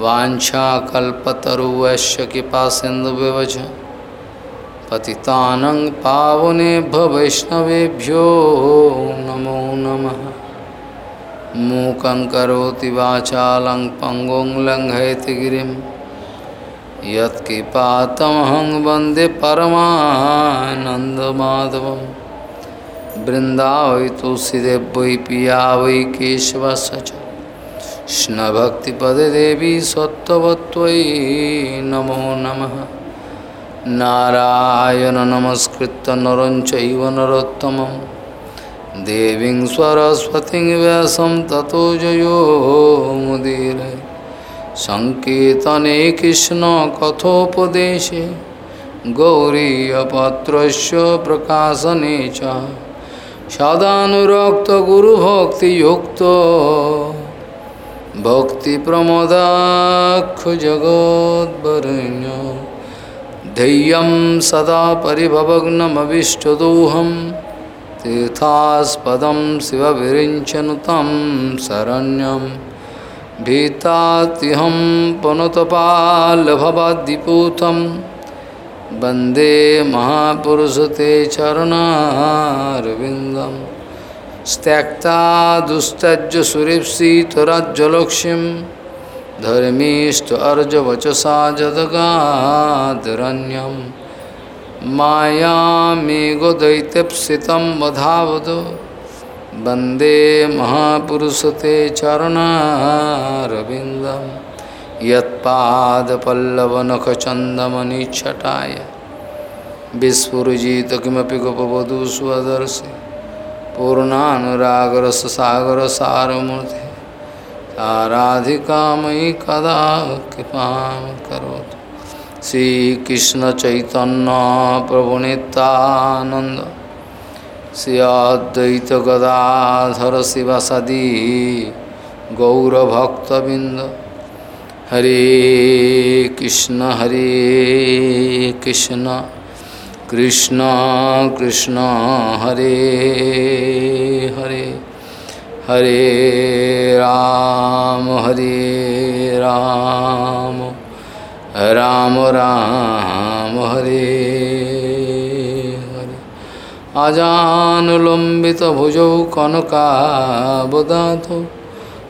वाछाकल्पतरुवश्य कृपा सिंधु व्यवच पतितानं पावनेभ्य वैष्णवेभ्यो नमो नमः। मूकं करोति वाचालं पङ्गुं लङ्घयति गिरिं। यत्कृपातमहं वंदे परमानन्दमाधवं तुलसीदेव वै पिया वै केशवस्य च। कृष्णभक्तिपदे देवी सत्वत्वयि नमो नमः। नारायण नमस्कृत्य नरं चैव देवीं सरस्वतीं व्यासं ततो जयो मुदीरे। सङ्कीर्तने कृष्णकथोपदेशे गौरीयपत्रस्य प्रकाशने च। सदानुरक्तगुरुभक्तियुक्तो। भक्तिप्रमोदाक्षजगोद्वरुण्य धैर्यं सदा परिभवग्नमविष्टदोहं। तीर्थास्पदं शिवविरिञ्चनु तं शरण्यं। भीतात्यहं पुनतपाल्भवाद्दिपूतं वंदे महापुरुषते चरणारविन्दम्। त्यक्ता दुस्तज सुरेप्सितराज्जलक्ष्मीं धर्मीष्ट अर्जवचसा जदगादरण्यं। मायामेघो दैत्यप्सितं वधावद वंदे महापुरुषते चरणारविन्दं। यत्पादपल्लवनखचन्दमनिच्छटाय। विस्फुरजित किमपि गोपवधू स्वदर्शि पूर्णानुरागर सागर सारमूर्ति आराधिका मयि कदा कृपा करो श्रीकृष्ण चैतन्य प्रभु नित्यानंद श्री अद्वैत गदाधर शिवसदी गौरभक्तबिंद हरे कृष्ण हरे कृष्ण। कृष्ण कृष्ण, हरे हरे हरे राम हरे राम राम राम, हरे हरे। अजानुलम्बित भुजौ कनकावदातो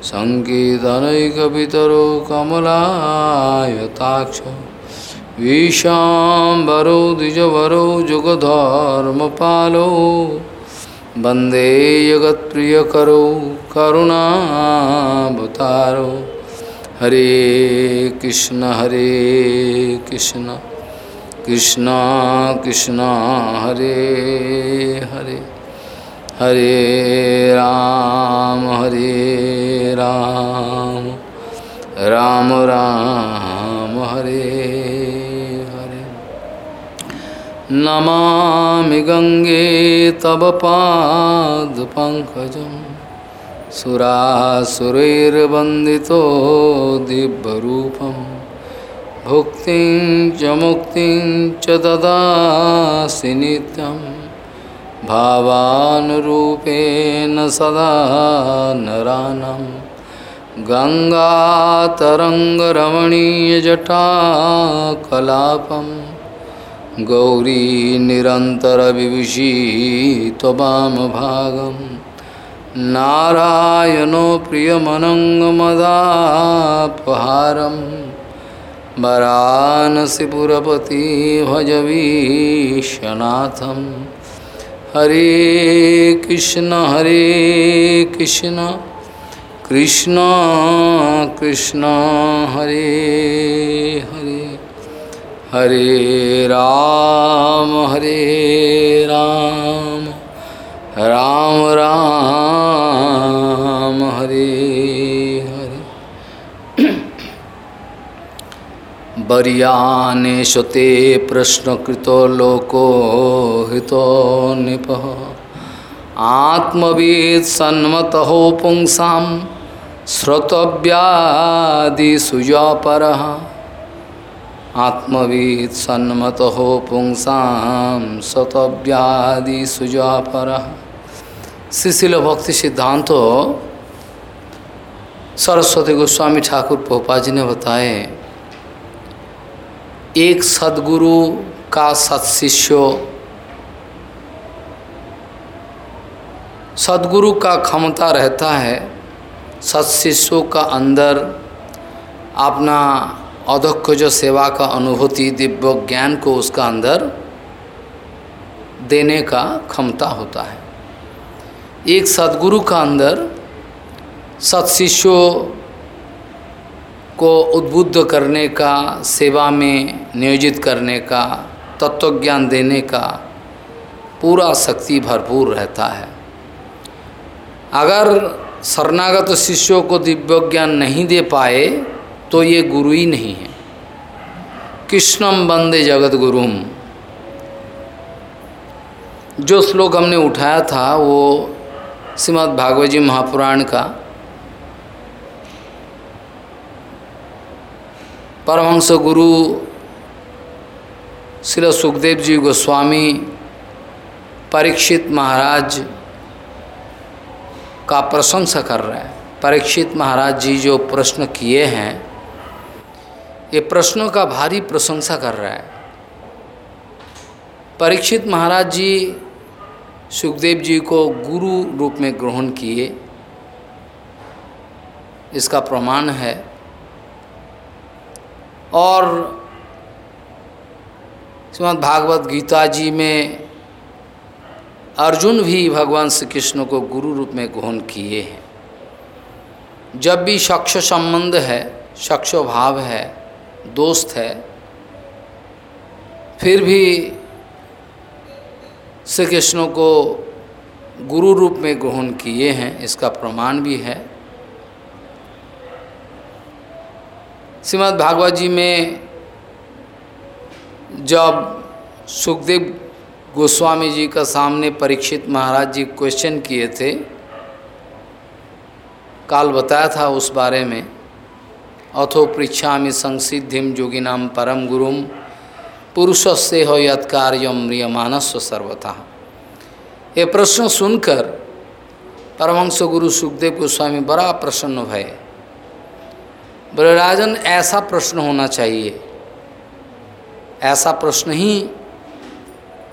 सङ्गीतनैकपितरो कमलायताक्ष। विशाम्बरो द्विजवरो जुगधर्मपालो। वंदे जगत्प्रियकरो करुणावतारो। हरे कृष्ण हरे कृष्ण कृष्ण कृष्ण, हरे हरे। हरे राम हरे राम। राम राम, हरे नमामि गंगे तव पादपङ्कजं। सुरासुरैर्वन्दितो दिव्यरूपं। भुक्तिं च मुक्तिं च ददासि नित्यं। भावानुरूपेण सदा नरानं। गङ्गातरङ्गरमणीयजटाकलापम् गौरी निरन्तरविभूषी त्ववामभागं नारायणो प्रियमनङ्गमदापहारं। वरानसिपुरपति भजवीशनाथं हरे कृष्ण हरे कृष्ण। कृष्ण कृष्ण, हरे हरे। हरे राम हरे राम राम राम, हरे हरे। वरियानेशु ते प्रश्नकृतो लोको हितो नृप। आत्मवीद सन्मतो पुंसा श्रोतव्यादिशुजपर आत्मवीद सन्मतो पुंसा श्रोतव्यादिशुजपर शिशिल भक्ति सिद्धांत सरस्वती गोस्वामी ठाकुर पोपा जी ने बताए, एक सदगुरु का सत्शिष्य, सदगुरु का क्षमता रहता है, सत्शिष्यों का अंदर अपना अधक्ष जो सेवा का अनुभूति दिव्य ज्ञान को उसका अंदर देने का क्षमता होता है। एक सदगुरु का अंदर सत्शिष्यों को उद्बुद्ध करने का, सेवा में नियोजित करने का, तत्वज्ञान देने का पूरा शक्ति भरपूर रहता है। अगर शरणागत शिष्यों को दिव्य ज्ञान नहीं दे पाए तो ये गुरु ही नहीं है। कृष्णम बंदे जगत गुरुम। जो श्लोक हमने उठाया था, वो श्रीमद् भागवत जी महापुराण का, परमहंस गुरु श्री सुखदेव जी गोस्वामी, परीक्षित महाराज का प्रशंसा कर रहे हैं। परीक्षित महाराज जी जो प्रश्न किए हैं ये प्रश्नों का भारी प्रशंसा कर रहा है। परीक्षित महाराज जी सुखदेव जी को गुरु रूप में ग्रहण किए। इसका प्रमाण है। और श्रीमद भागवत गीता जी में अर्जुन भी भगवान श्री कृष्ण को गुरु रूप में ग्रहण किए हैं। जब भी शक्ष संबंध है शक्ष भाव है दोस्त है, फिर भी श्री कृष्ण को गुरु रूप में ग्रहण किए हैं, इसका प्रमाण भी है। श्रीमद् भागवत जी में जब सुखदेव गोस्वामी जी का सामने परीक्षित महाराज जी क्वेश्चन किए थे, काल बताया था उस बारे में अथो पृछा संसिधिम जोगी नाम परम गुरुम पुरुष से हो यद कार्य मानस्व सर्वथा ये प्रश्न सुनकर परमंश गुरु सुखदेव गोस्वामी बड़ा प्रसन्न भय। बोले, राजन, ऐसा प्रश्न होना चाहिए। ऐसा प्रश्न ही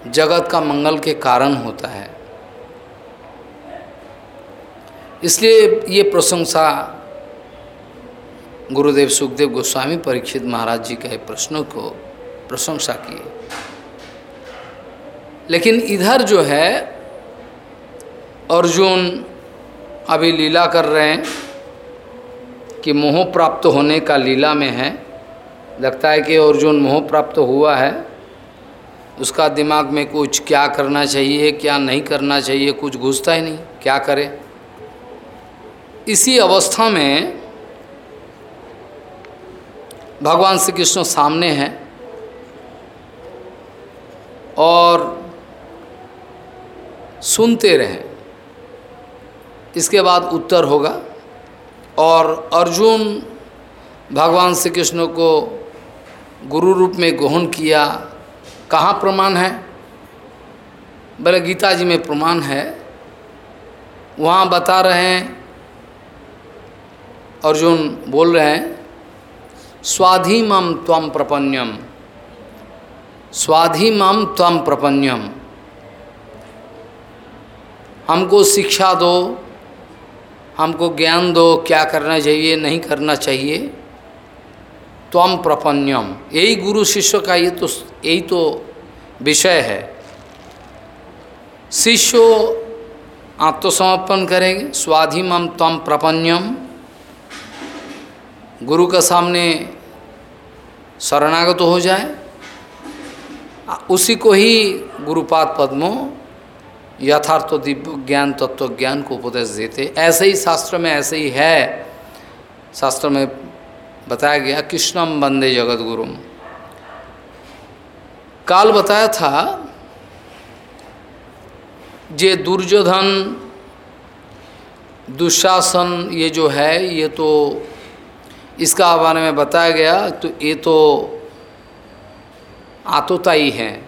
जगत का मंगल के कारण होता है। इसलिए ये प्रशंसा गुरुदेव सुखदेव गोस्वामी परीक्षित महाराज जी के प्रश्नों को प्रशंसा किए। लेकिन इधर जो है, अर्जुन अभी लीला कर रहे हैं कि मोह प्राप्त होने का लीला में है। लगता है कि अर्जुन मोह प्राप्त हुआ है। उसका दिमाग में कुछ क्या करना चाहिए, क्या नहीं करना चाहिए, कुछ घुसता ही नहीं, क्या करे? इसी अवस्था में भगवान श्री कृष्ण सामने हैं और सुनते रहें। इसके बाद उत्तर होगा और अर्जुन भगवान श्री कृष्ण को गुरु रूप में ग्रहण किया। कहाँ प्रमाण है? बोले, गीता जी में प्रमाण है। वहाँ बता रहे हैं। अर्जुन बोल रहे हैं स्वाधीमम त्वम प्रपन्यम। स्वाधीमम त्वम प्रपन्यम। हमको शिक्षा दो, हमको ज्ञान दो, क्या करना चाहिए, नहीं करना चाहिए। त्वम प्रपन्यम। यही गुरु शिष्य का ये तो यही तो विषय है। शिष्य आत्मसमर्पण करेंगे स्वाधिमम तम प्रपन्यम। गुरु के सामने शरणागत हो जाए। उसी को ही गुरुपाद पद्मों यथार्थ तो दिव्य ज्ञान तत्व तो ज्ञान को उपदेश देते। ऐसे ही शास्त्र में ऐसे ही है। शास्त्र में बताया गया, कृष्णम बंदे जगत गुरुम काल बताया था जे दुर्योधन, दुशासन ये जो है, ये तो इसका बारे में बताया गया तो ये तो आतोताई हैं।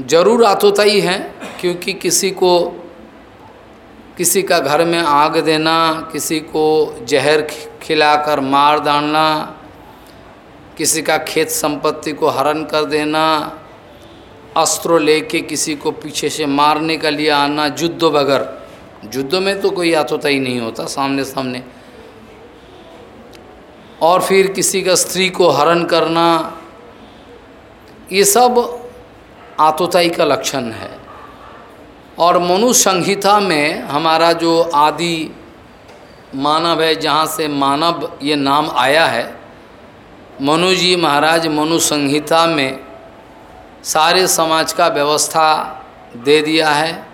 ज़रूर आतोताई हैं, क्योंकि किसी को, किसी का घर में आग देना, किसी को जहर खिलाकर मार डालना, किसी का खेत संपत्ति को हरण कर देना, अस्त्रों लेके किसी को पीछे से मारने का लिए आना युद्ध बगैर। युद्ध में तो कोई आतोताई नहीं होता, सामने सामने। और फिर किसी का स्त्री को हरण करना, ये सब आतोताई का लक्षण है। और मनु संहिता में हमारा जो आदि मानव है, जहाँ से मानव ये नाम आया है, मनु जी महाराज मनु संहिता में सारे समाज का व्यवस्था दे दिया है।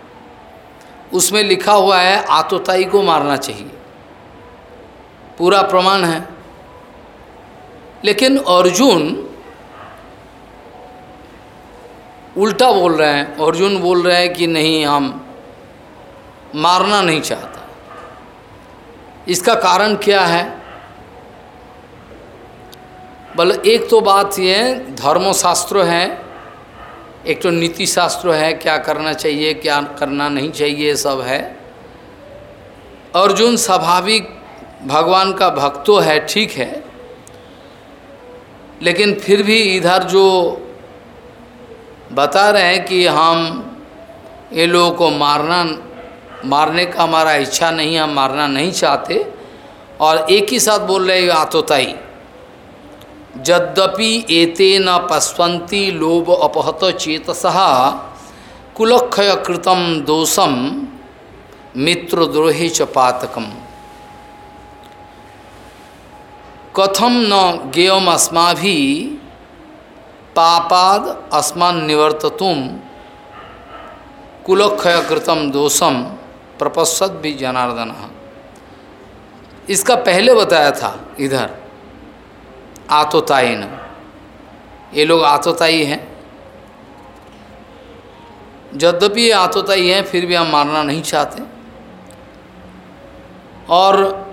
उसमें लिखा हुआ है आतोताई को मारना चाहिए। पूरा प्रमाण है। लेकिन अर्जुन उल्टा बोल रहे हैं। अर्जुन बोल रहे हैं कि नहीं, हम मारना नहीं चाहता। इसका कारण क्या है? बोले, एक तो बात ये धर्मशास्त्र है। एक तो नीति शास्त्र है, क्या करना चाहिए, क्या करना नहीं चाहिए सब है। अर्जुन स्वाभाविक, भगवान का भक्तो है, ठीक है। लेकिन फिर भी इधर जो बता रहे हैं कि हम ये लोगों को मारना, मारने का हमारा इच्छा नहीं, हम मारना नहीं चाहते। और एक ही साथ बोल रहे आतोताई। यद्यपि एते न पश्वंती लोभ अपहत चेतस कुलक्षय कृतम दोषम मित्रद्रोहे च पातकम। कथम न गेयम अस्मा भी पापाद अस्मान निवर्तुम कुलक्षय कृतम दोषम प्रपश्यत भी जनार्दन। इसका पहले बताया था इधर आतोताई न ये लोग आतोताई हैं। यद्यपि ये आतोताई हैं, फिर भी हम मारना नहीं चाहते। और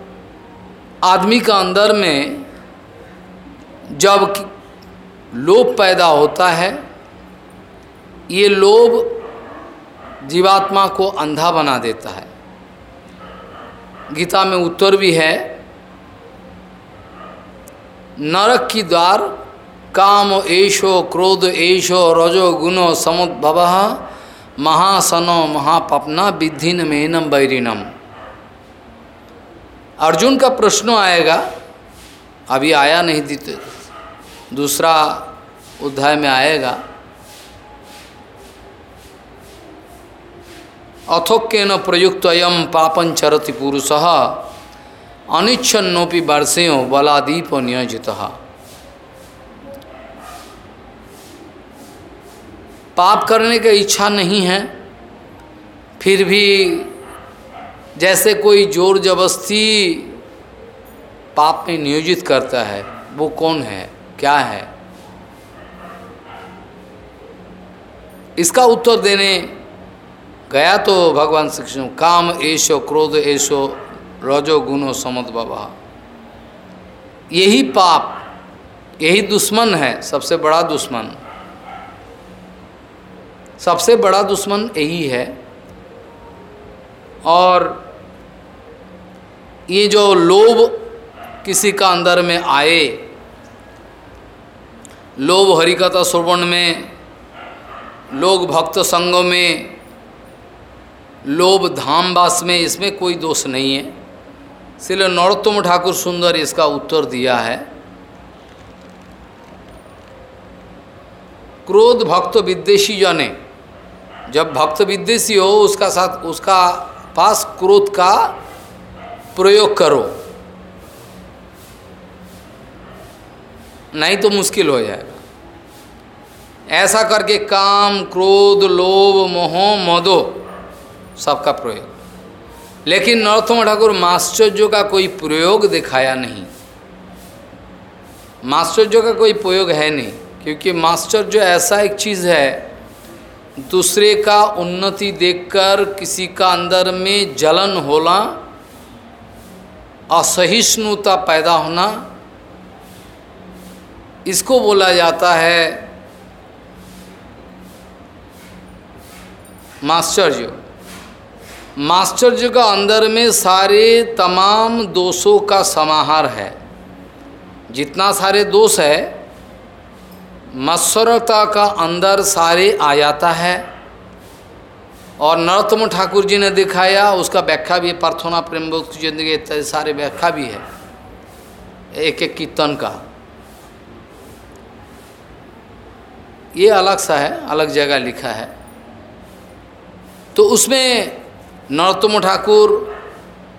आदमी का अंदर में जब लोभ पैदा होता है, ये लोभ जीवात्मा को अंधा बना देता है। गीता में उत्तर भी है, नरक की द्वार काम एशो क्रोध एशो रजो गुणो समुद्भव महासनो महापपना विधिन मेनम बैरिनम। अर्जुन का प्रश्न आएगा। अभी आया नहीं दीते दूसरा अध्याय में आएगा। अथोक्न प्रयुक्त अयम पापन चरति पुरुष अनिच्छन्नोपि वर्षेयों बलादीप नियोजित। पाप करने की इच्छा नहीं है, फिर भी जैसे कोई ज़ोर जबरस्ती पाप में नियोजित करता है, वो कौन है? क्या है? इसका उत्तर देने गया तो भगवान श्री कृष्ण, काम ऐशो क्रोध ऐशो रजो गुणो समद बाबा यही पाप, यही दुश्मन है, सबसे बड़ा दुश्मन। सबसे बड़ा दुश्मन यही है। और ये जो लोभ किसी का अंदर में आए, लोभ हरिकथा श्रवण में, लोग भक्त संग में, लोभ धामवास में, इसमें कोई दोष नहीं है। इसलिए नरोत्तम ठाकुर सुंदर इसका उत्तर दिया है। क्रोध भक्त विद्वेषी जने। जब भक्त विद्वेषी हो, उसका साथ, उसका पास क्रोध का प्रयोग करो। नहीं तो मुश्किल हो जाएगा। ऐसा करके काम, क्रोध, लोभ, मोह, मदो, सबका प्रयोग। लेकिन नरोत्तम ठाकुर माश्चर्य का कोई प्रयोग दिखाया नहीं। मास्टर्य का कोई प्रयोग है नहीं, क्योंकि माश्चर्य ऐसा एक चीज़ है, दूसरे का उन्नति देखकर किसी का अंदर में जलन होना असहिष्णुता पैदा होना, इसको बोला जाता है मास्टर्य मास्टर्य का अंदर में सारे तमाम दोषों का समाहार है। जितना सारे दोष है, मत्सरता का अंदर सारे आ जाता है। और नरोत्तम ठाकुर जी ने दिखाया, उसका व्याख्या भी प्रार्थना प्रेम ज़िंदगी इत्यादि सारे व्याख्या भी है एक एक कीर्तन का। ये अलग सा है, अलग जगह लिखा है। तो उसमें नरोत्तम ठाकुर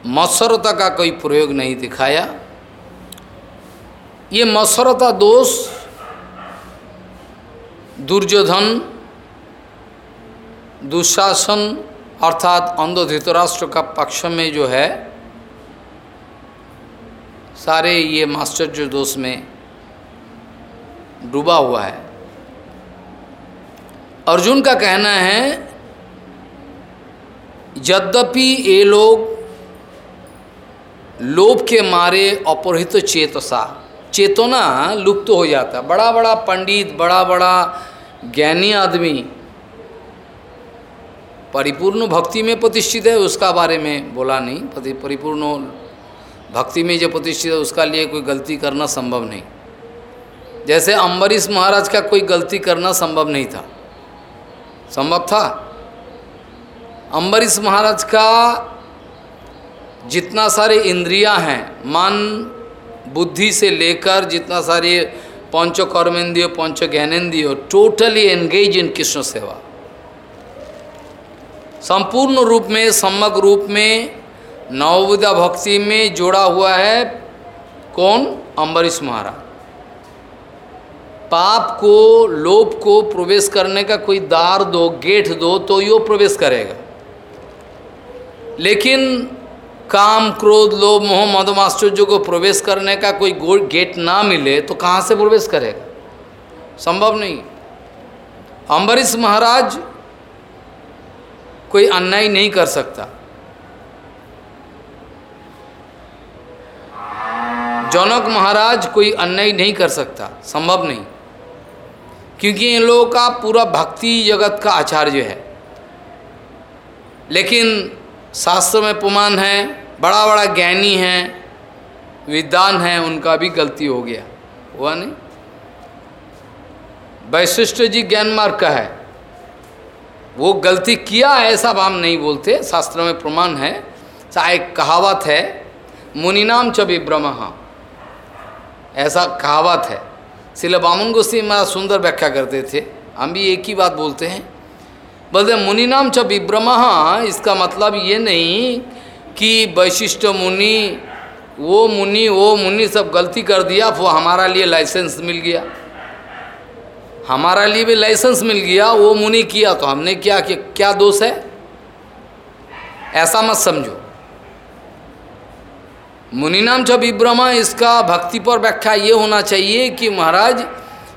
मत्सरता का कोई प्रयोग नहीं दिखाया। ये मत्सरता दोष, दुर्योधन दुशासन अर्थात अंध धृतराष्ट्र का पक्ष में जो है, सारे ये मास्टर जो दोष में डूबा हुआ है। अर्जुन का कहना है, यद्यपि ये लोग लोभ के मारे अपहृत चेतसा, चेतना लुप्त हो जाता बड़ा बड़ा पंडित बड़ा बड़ा ज्ञानी आदमी परिपूर्ण भक्ति में प्रतिष्ठित है, उसका बारे में बोला नहीं। परिपूर्ण भक्ति में जो प्रतिष्ठित है, उसका लिए कोई गलती करना संभव नहीं। जैसे अम्बरीश महाराज का कोई गलती करना संभव नहीं था। संभव था? अम्बरीश महाराज का जितना सारे इंद्रियाँ हैं, मन, बुद्धि से लेकर जितना सारे पंच कर्मेंद्रिय पंच ज्ञानेन्द्रिय टोटली एंगेज इन कृष्ण सेवा। संपूर्ण रूप में, सम्यक रूप में नवविदा भक्ति में जोड़ा हुआ है कौन? अम्बरीश महाराज। पाप को, लोभ को प्रवेश करने का कोई दार दो गेट दो तो यो प्रवेश करेगा। लेकिन काम, क्रोध, लोभ, मोह मधुमाश्चर्य को प्रवेश करने का कोई गेट ना मिले तो कहाँ से प्रवेश करेगा? संभव नहीं। अम्बरीश महाराज कोई अन्याय नहीं कर सकता। जनक महाराज कोई अन्याय नहीं कर सकता, संभव नहीं। क्योंकि इन लोगों का पूरा भक्ति जगत का आचार्य है। लेकिन शास्त्र में पुमान है बड़ा बड़ा ज्ञानी है, विद्वान है, उनका भी गलती हो गया। हुआ नहीं? वैशिष्ट जी ज्ञान मार्ग का है। वो गलती किया ऐसा हम नहीं बोलते। शास्त्र में प्रमाण है, चाहे कहावत है, मुनिनाम च विभ्रम। ऐसा कहावत है। सिले बामन गोस्ती महाराज सुंदर व्याख्या करते थे। हम भी एक ही बात बोलते हैं। बोलते मुनिनाम च विभ्रम, इसका मतलब ये नहीं कि वैशिष्ट मुनि, वो मुनि वो मुनि सब गलती कर दिया, वो हमारा लिए लाइसेंस मिल गया। हमारा लिए भी लाइसेंस मिल गया, वो मुनि किया तो हमने किया कि, क्या दोष है? ऐसा मत समझो। मुनिनाम च विभ्रमा इसका भक्ति पर व्याख्या ये होना चाहिए कि महाराज,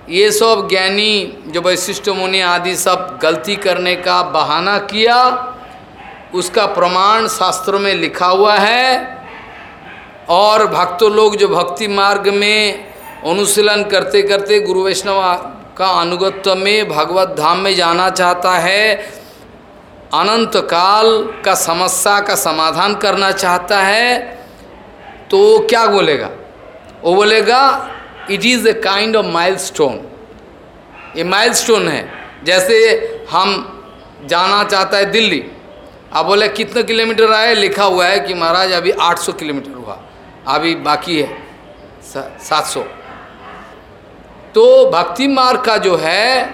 ये सब ज्ञानी, जो वैशिष्ट मुनि आदि सब गलती करने का बहाना किया, उसका प्रमाण शास्त्र में लिखा हुआ है, और भक्तों लोग जो भक्ति मार्ग में अनुशीलन करते करते गुरु वैष्णव का अनुगत्व में भगवत धाम में जाना चाहता है, अनंत काल का समस्या का समाधान करना चाहता है तो क्या बोलेगा? वो बोलेगा it is a kind of milestone ये माइल स्टोन है। जैसे हम जाना चाहता है दिल्ली अब बोले, कितने किलोमीटर आए? लिखा हुआ है कि महाराज, अभी 800 किलोमीटर हुआ, अभी बाकी है सात सौ. तो भक्ति मार्ग का जो है,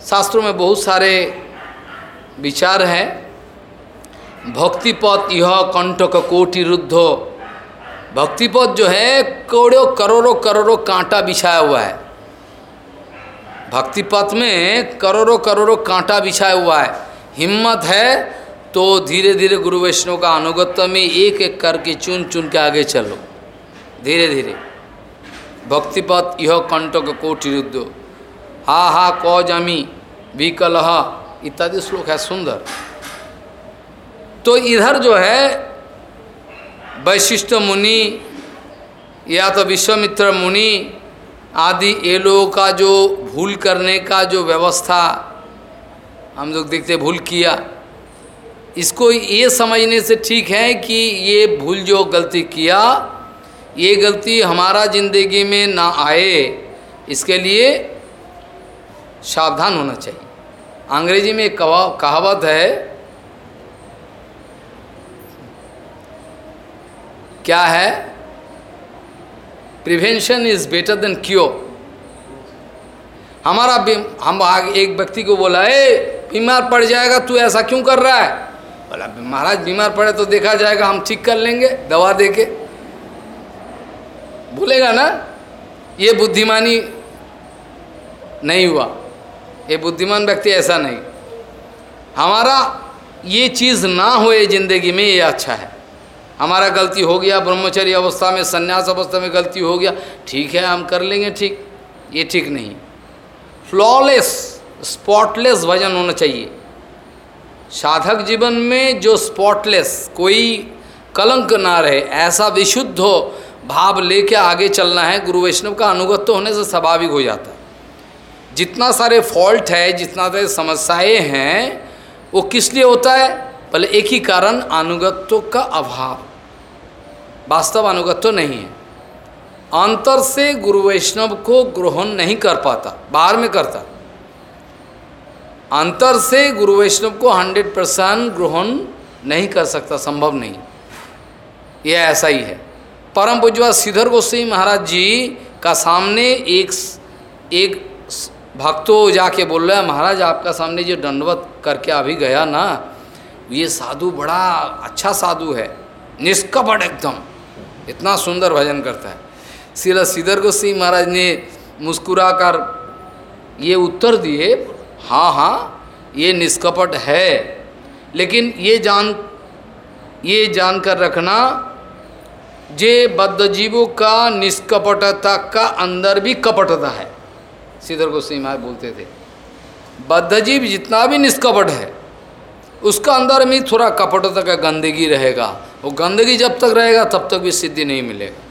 शास्त्रों में बहुत सारे विचार हैं। भक्ति पथ यह कंटक, कोटि, रुद्धो। भक्ति पथ जो है, करोड़ों करोड़ों करोड़ों कांटा बिछाया हुआ है। भक्ति पथ में करोड़ों करोड़ों कांटा बिछाया हुआ है। हिम्मत है तो धीरे धीरे गुरु वैष्णव का अनुगत्य में एक एक करके चुन चुन के आगे चलो। धीरे धीरे। कंटक कोटिरुद्ध हा हा कौ जमी विकल इत्यादि श्लोक है सुंदर। तो इधर जो है, वैशिष्ट मुनि, या तो विश्वमित्र मुनि, आदि, ये लोगों का जो भूल करने का जो व्यवस्था, हम लोग देखते भूल किया। इसको ये समझने से ठीक है कि ये भूल जो गलती किया ये गलती हमारा ज़िंदगी में ना आए, इसके लिए सावधान होना चाहिए। अंग्रेज़ी में एक कहावत है, क्या है? Prevention is better than cure हमारा हम आगे एक व्यक्ति को बोला, ए, बीमार पड़ जाएगा, तू ऐसा क्यों कर रहा है? बोला, महाराज, बीमार पड़े तो देखा जाएगा, हम ठीक कर लेंगे, दवा दे के बोलेगा ना? ये बुद्धिमानी नहीं हुआ। ये बुद्धिमान व्यक्ति ऐसा नहीं। हमारा ये चीज़ ना होए ज़िंदगी में, ये अच्छा है। हमारा गलती हो गया, ब्रह्मचर्य अवस्था में, संन्यास अवस्था में गलती हो गया, ठीक है, हम कर लेंगे ठीक। ये ठीक नहीं। फ्लॉलेस स्पॉटलेस भजन होना चाहिए। साधक जीवन में जो स्पॉटलेस कोई कलंक ना रहे, ऐसा विशुद्ध हो भाव लेके आगे चलना है, गुरु वैष्णव का अनुगत्य होने से स्वाभाविक हो जाता है। जितना सारे फॉल्ट है, जितना सारे समस्याएँ हैं, वो किस लिए होता है? पहले एक ही कारण अनुगत्व का अभाव। वास्तव अनुगत्व नहीं है। अंतर से गुरु वैष्णव को ग्रहण नहीं कर पाता, बाहर में करता। अंतर से गुरु वैष्णव को हंड्रेड परसेंट ग्रहण नहीं कर सकता, संभव नहीं। यह ऐसा ही है। परम पूजवा श्रीधर गोस्वामी महाराज जी का सामने एक एक भक्तों जाके बोल रहे हैं, महाराज, आपका सामने जो दंडवत करके अभी गया ना, ये साधु बड़ा अच्छा साधु है, निष्कपट एकदम, इतना सुंदर भजन करता है। सीधर को सिंह महाराज ने मुस्कुरा कर ये उत्तर दिए हाँ हाँ ये निष्कपट है, लेकिन ये जान, ये जानकर रखना जे बद्धजीवों का निष्कपटता का अंदर भी कपटता है। श्रीधर गोस्वामी महाराज बोलते थे, बद्धजीव जितना भी निष्कपट है, उसका अंदर में थोड़ा कपटता का गंदगी रहेगा। वो गंदगी जब तक रहेगा, तब तक भी सिद्धि नहीं मिलेगा।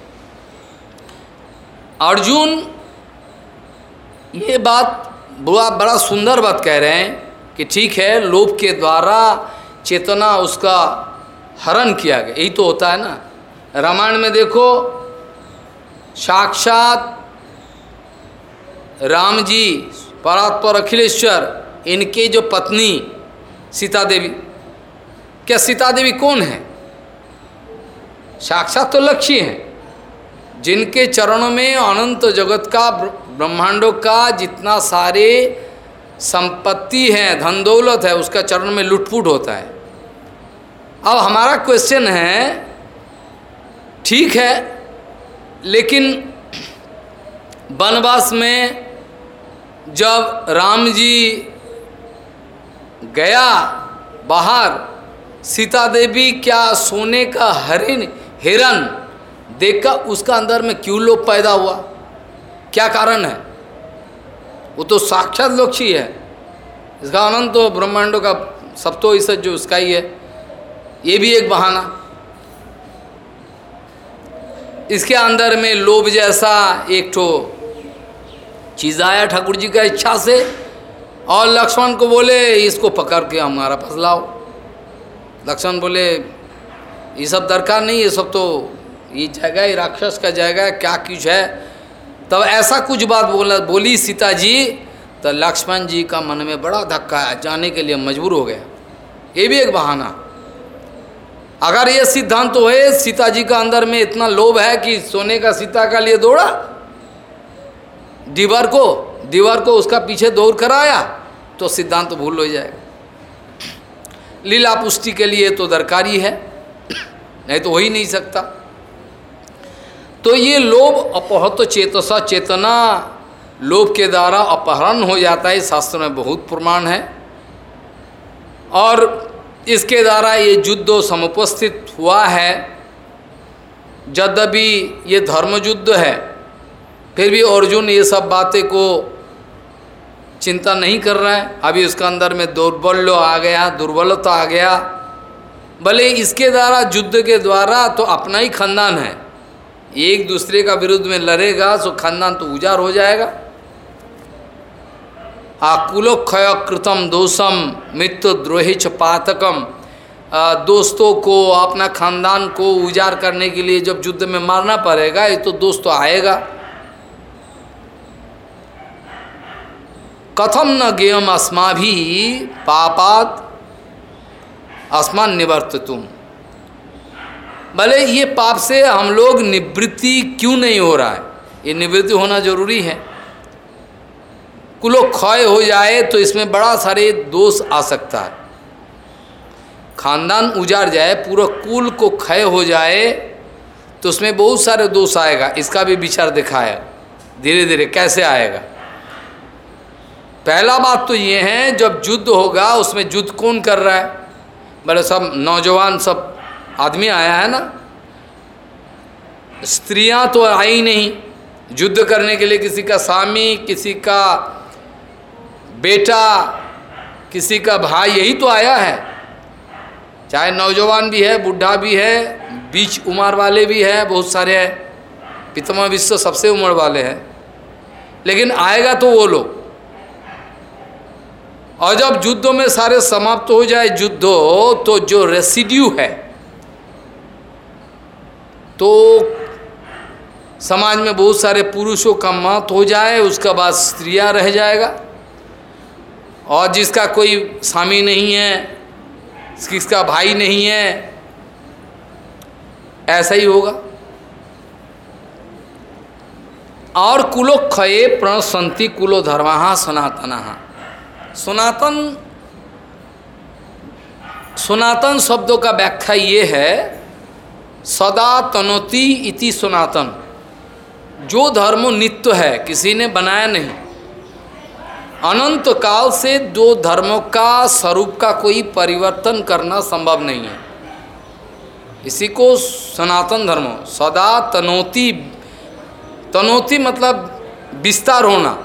अर्जुन, ये बात बुआ बड़ा सुंदर बात कह रहे हैं कि ठीक है, लोभ के द्वारा चेतना उसका हरण किया गया। यही तो होता है ना। रामायण में देखो, साक्षात राम जी परात्पर अखिलेश्वर, इनके जो पत्नी, सीता देवी। क्या सीता देवी कौन है? साक्षात तो लक्ष्य हैं, जिनके चरणों में अनंत जगत का, ब्रह्मांडों का जितना सारे संपत्ति है धन दौलत है, उसका चरण में लुटपुट होता है। अब हमारा क्वेश्चन है ठीक है, लेकिन वनवास में जब राम जी गया बाहर, सीता देवी क्या सोने का हरिण, हिरन, देखकर उसका अंदर में क्यों लोभ पैदा हुआ? क्या कारण है? वो तो साक्षात लक्ष्य है। इसका आनंद तो ब्रह्मांडों का सब तो इस जो उसका ही है। ये भी एक बहाना। इसके अंदर में लोभ जैसा एक ठो चीज़ आया ठाकुर जी का इच्छा से। और लक्ष्मण को बोले, इसको पकड़ के हमारा पास लाओ। लक्ष्मण बोले, ये सब दरकार नहीं, ये सब तो ये जगह ही राक्षस का जगह क्या कुछ है? तब ऐसा कुछ बात बोला, बोली सीता जी तो लक्ष्मण जी का मन में बड़ा धक्का है जाने के लिए मजबूर हो गया। ये भी एक बहाना। अगर ये सिद्धांत तो है सीता जी का अंदर में इतना लोभ है कि सोने का सीता का लिए दौड़ा, दीवार को दीवार को उसका पीछे दौड़ कराया तो सिद्धांत तो भूल हो जाएगा। लीला पुष्टि के लिए तो दरकारी है, नहीं तो हो ही नहीं सकता। तो ये लोभ अपहत चेतसा चेतना, लोभ के द्वारा अपहरण हो जाता है, शास्त्र में बहुत प्रमाण है। और इसके द्वारा ये युद्ध समुपस्थित हुआ है। यद्यपि ये धर्म युद्ध है, फिर भी अर्जुन ये सब बातें को चिंता नहीं कर रहा है। अभी उसका अंदर में दुर्बल आ गया, दुर्बलता आ गया। भले इसके द्वारा, युद्ध के द्वारा तो अपना ही खानदान है। एक दूसरे का विरुद्ध में लड़ेगा तो खानदान तो उजार हो जाएगा। आकुलोक्षय कृतम दोषम मृत्यु द्रोही च पातकम दोस्तों को, अपना खानदान को उजार करने के लिए जब युद्ध में मारना पड़ेगा, ये तो दोस्त तो आएगा। कथम न गेयम अस्मा भी पापात आसमान निवर्त तुम भले ये पाप से हम लोग निवृत्ति क्यों नहीं हो रहा है? ये निवृत्ति होना ज़रूरी है। कुलो क्षय हो जाए तो इसमें बड़ा सारे दोष आ सकता है। खानदान उजाड़ जाए, पूरा कुल को क्षय हो जाए तो उसमें बहुत सारे दोष आएगा। इसका भी विचार दिखाया। धीरे धीरे कैसे आएगा? पहला बात तो ये है, जब युद्ध होगा, उसमें युद्ध कौन कर रहा है? बोले सब नौजवान, सब आदमी आया है ना? स्त्रियाँ तो आई नहीं। युद्ध करने के लिए किसी का स्वामी, किसी का बेटा, किसी का भाई, यही तो आया है। चाहे नौजवान भी है, बुढ़ा भी है, बीच उम्र वाले भी है, बहुत सारे हैं। पितमा विश्व सबसे उम्र वाले हैं। लेकिन आएगा तो वो लोग। और जब युद्धों में सारे समाप्त हो जाए, युद्ध तो जो रेसिड्यू है तो समाज में बहुत सारे पुरुषों का मत हो जाए, उसके बाद स्त्रियाँ रह जाएगा। और जिसका कोई स्वामी नहीं है किसका भाई नहीं है, ऐसा ही होगा। और कुलो क्षये प्रणसंति कुलो धर्म सनातन सनातन सनातन शब्दों का व्याख्या ये है, सदा तनोति इति सनातन। जो धर्म नित्य है, किसी ने बनाया नहीं। अनंत काल से दो धर्मों का स्वरूप का कोई परिवर्तन करना संभव नहीं है। इसी को सनातन धर्म, सदा तनोति तनोति मतलब विस्तार होना।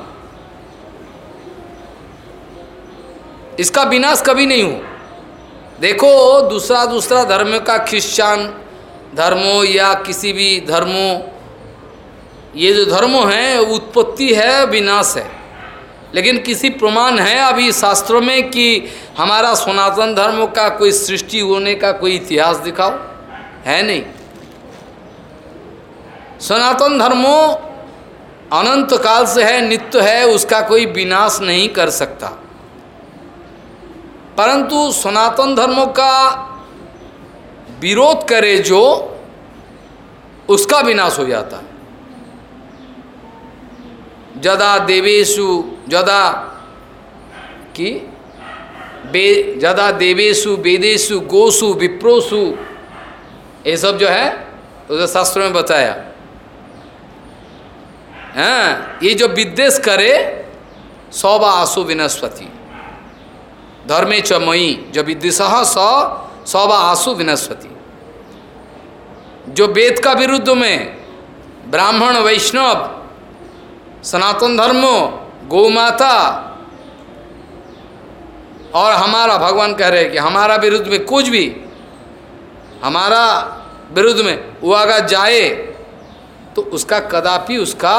इसका विनाश कभी नहीं हो। देखो, दूसरा दूसरा धर्म का क्रिश्चियन धर्मों या किसी भी धर्मों, ये जो धर्मों हैं उत्पत्ति है, विनाश है। लेकिन किसी प्रमाण है अभी शास्त्रों में कि हमारा सनातन धर्म का कोई सृष्टि होने का कोई इतिहास दिखाओ? है नहीं। सनातन धर्मो अनंत काल से है, नित्य है, उसका कोई विनाश नहीं कर सकता। परंतु सनातन धर्मों का विरोध करे जो, उसका विनाश हो जाता जदा देवेशु जदा कि बे देवेशु, वेदेशु गोसु विप्रोसु ये सब जो है उसे शास्त्रों में बताया। हाँ ये जो विद्वेश करे सौबा आसु विनस्पति धर्मे च मई जो विद्वेश स सौबा आसु विनस्पति जो वेद का विरुद्ध में ब्राह्मण, वैष्णव, सनातन धर्म गौ माता और हमारा भगवान कह रहे हैं कि हमारा विरुद्ध में कुछ भी, हमारा विरुद्ध में वो अगर जाए तो उसका कदापि उसका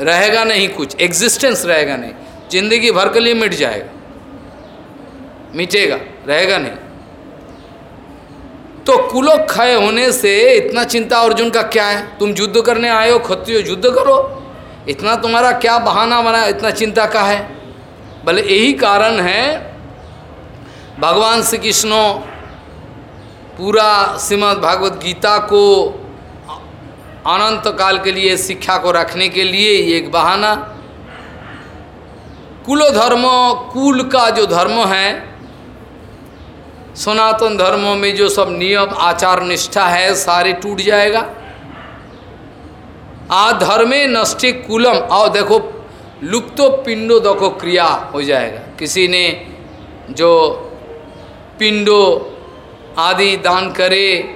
रहेगा नहीं कुछ एग्जिस्टेंस रहेगा नहीं। ज़िंदगी भर के लिए मिट जाएगा, मिटेगा, रहेगा नहीं। तो कुलो क्षय होने से इतना चिंता अर्जुन का क्या है? तुम युद्ध करने आए हो खत्रियो युद्ध करो। इतना तुम्हारा क्या बहाना बना, इतना चिंता का है? भले यही कारण है, भगवान श्री कृष्ण पूरा श्रीमद भागवत गीता को अनंत काल के लिए, शिक्षा को रखने के लिए एक बहाना। कुलो धर्म कुल का जो धर्म है सनातन धर्मों में जो सब नियम, आचार, निष्ठा है, सारे टूट जाएगा। आ धर्मे नष्टे कुलम। आओ देखो, लुप्तो पिंडो देखो क्रिया हो जाएगा। किसी ने जो पिंडो आदि दान करे,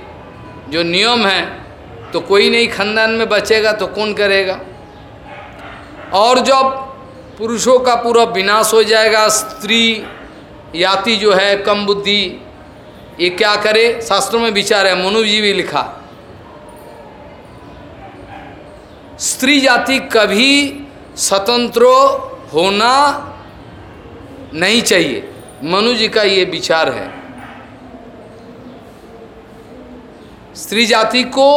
जो नियम है तो कोई नहीं खानदान में बचेगा तो कौन करेगा? और जब पुरुषों का पूरा विनाश हो जाएगा, स्त्री याति जो है, कम बुद्धि, ये क्या करे? शास्त्रों में विचार है मनु जी भी लिखा। स्त्री जाति कभी स्वतंत्र होना नहीं चाहिए। मनु जी का ये विचार है। स्त्री जाति को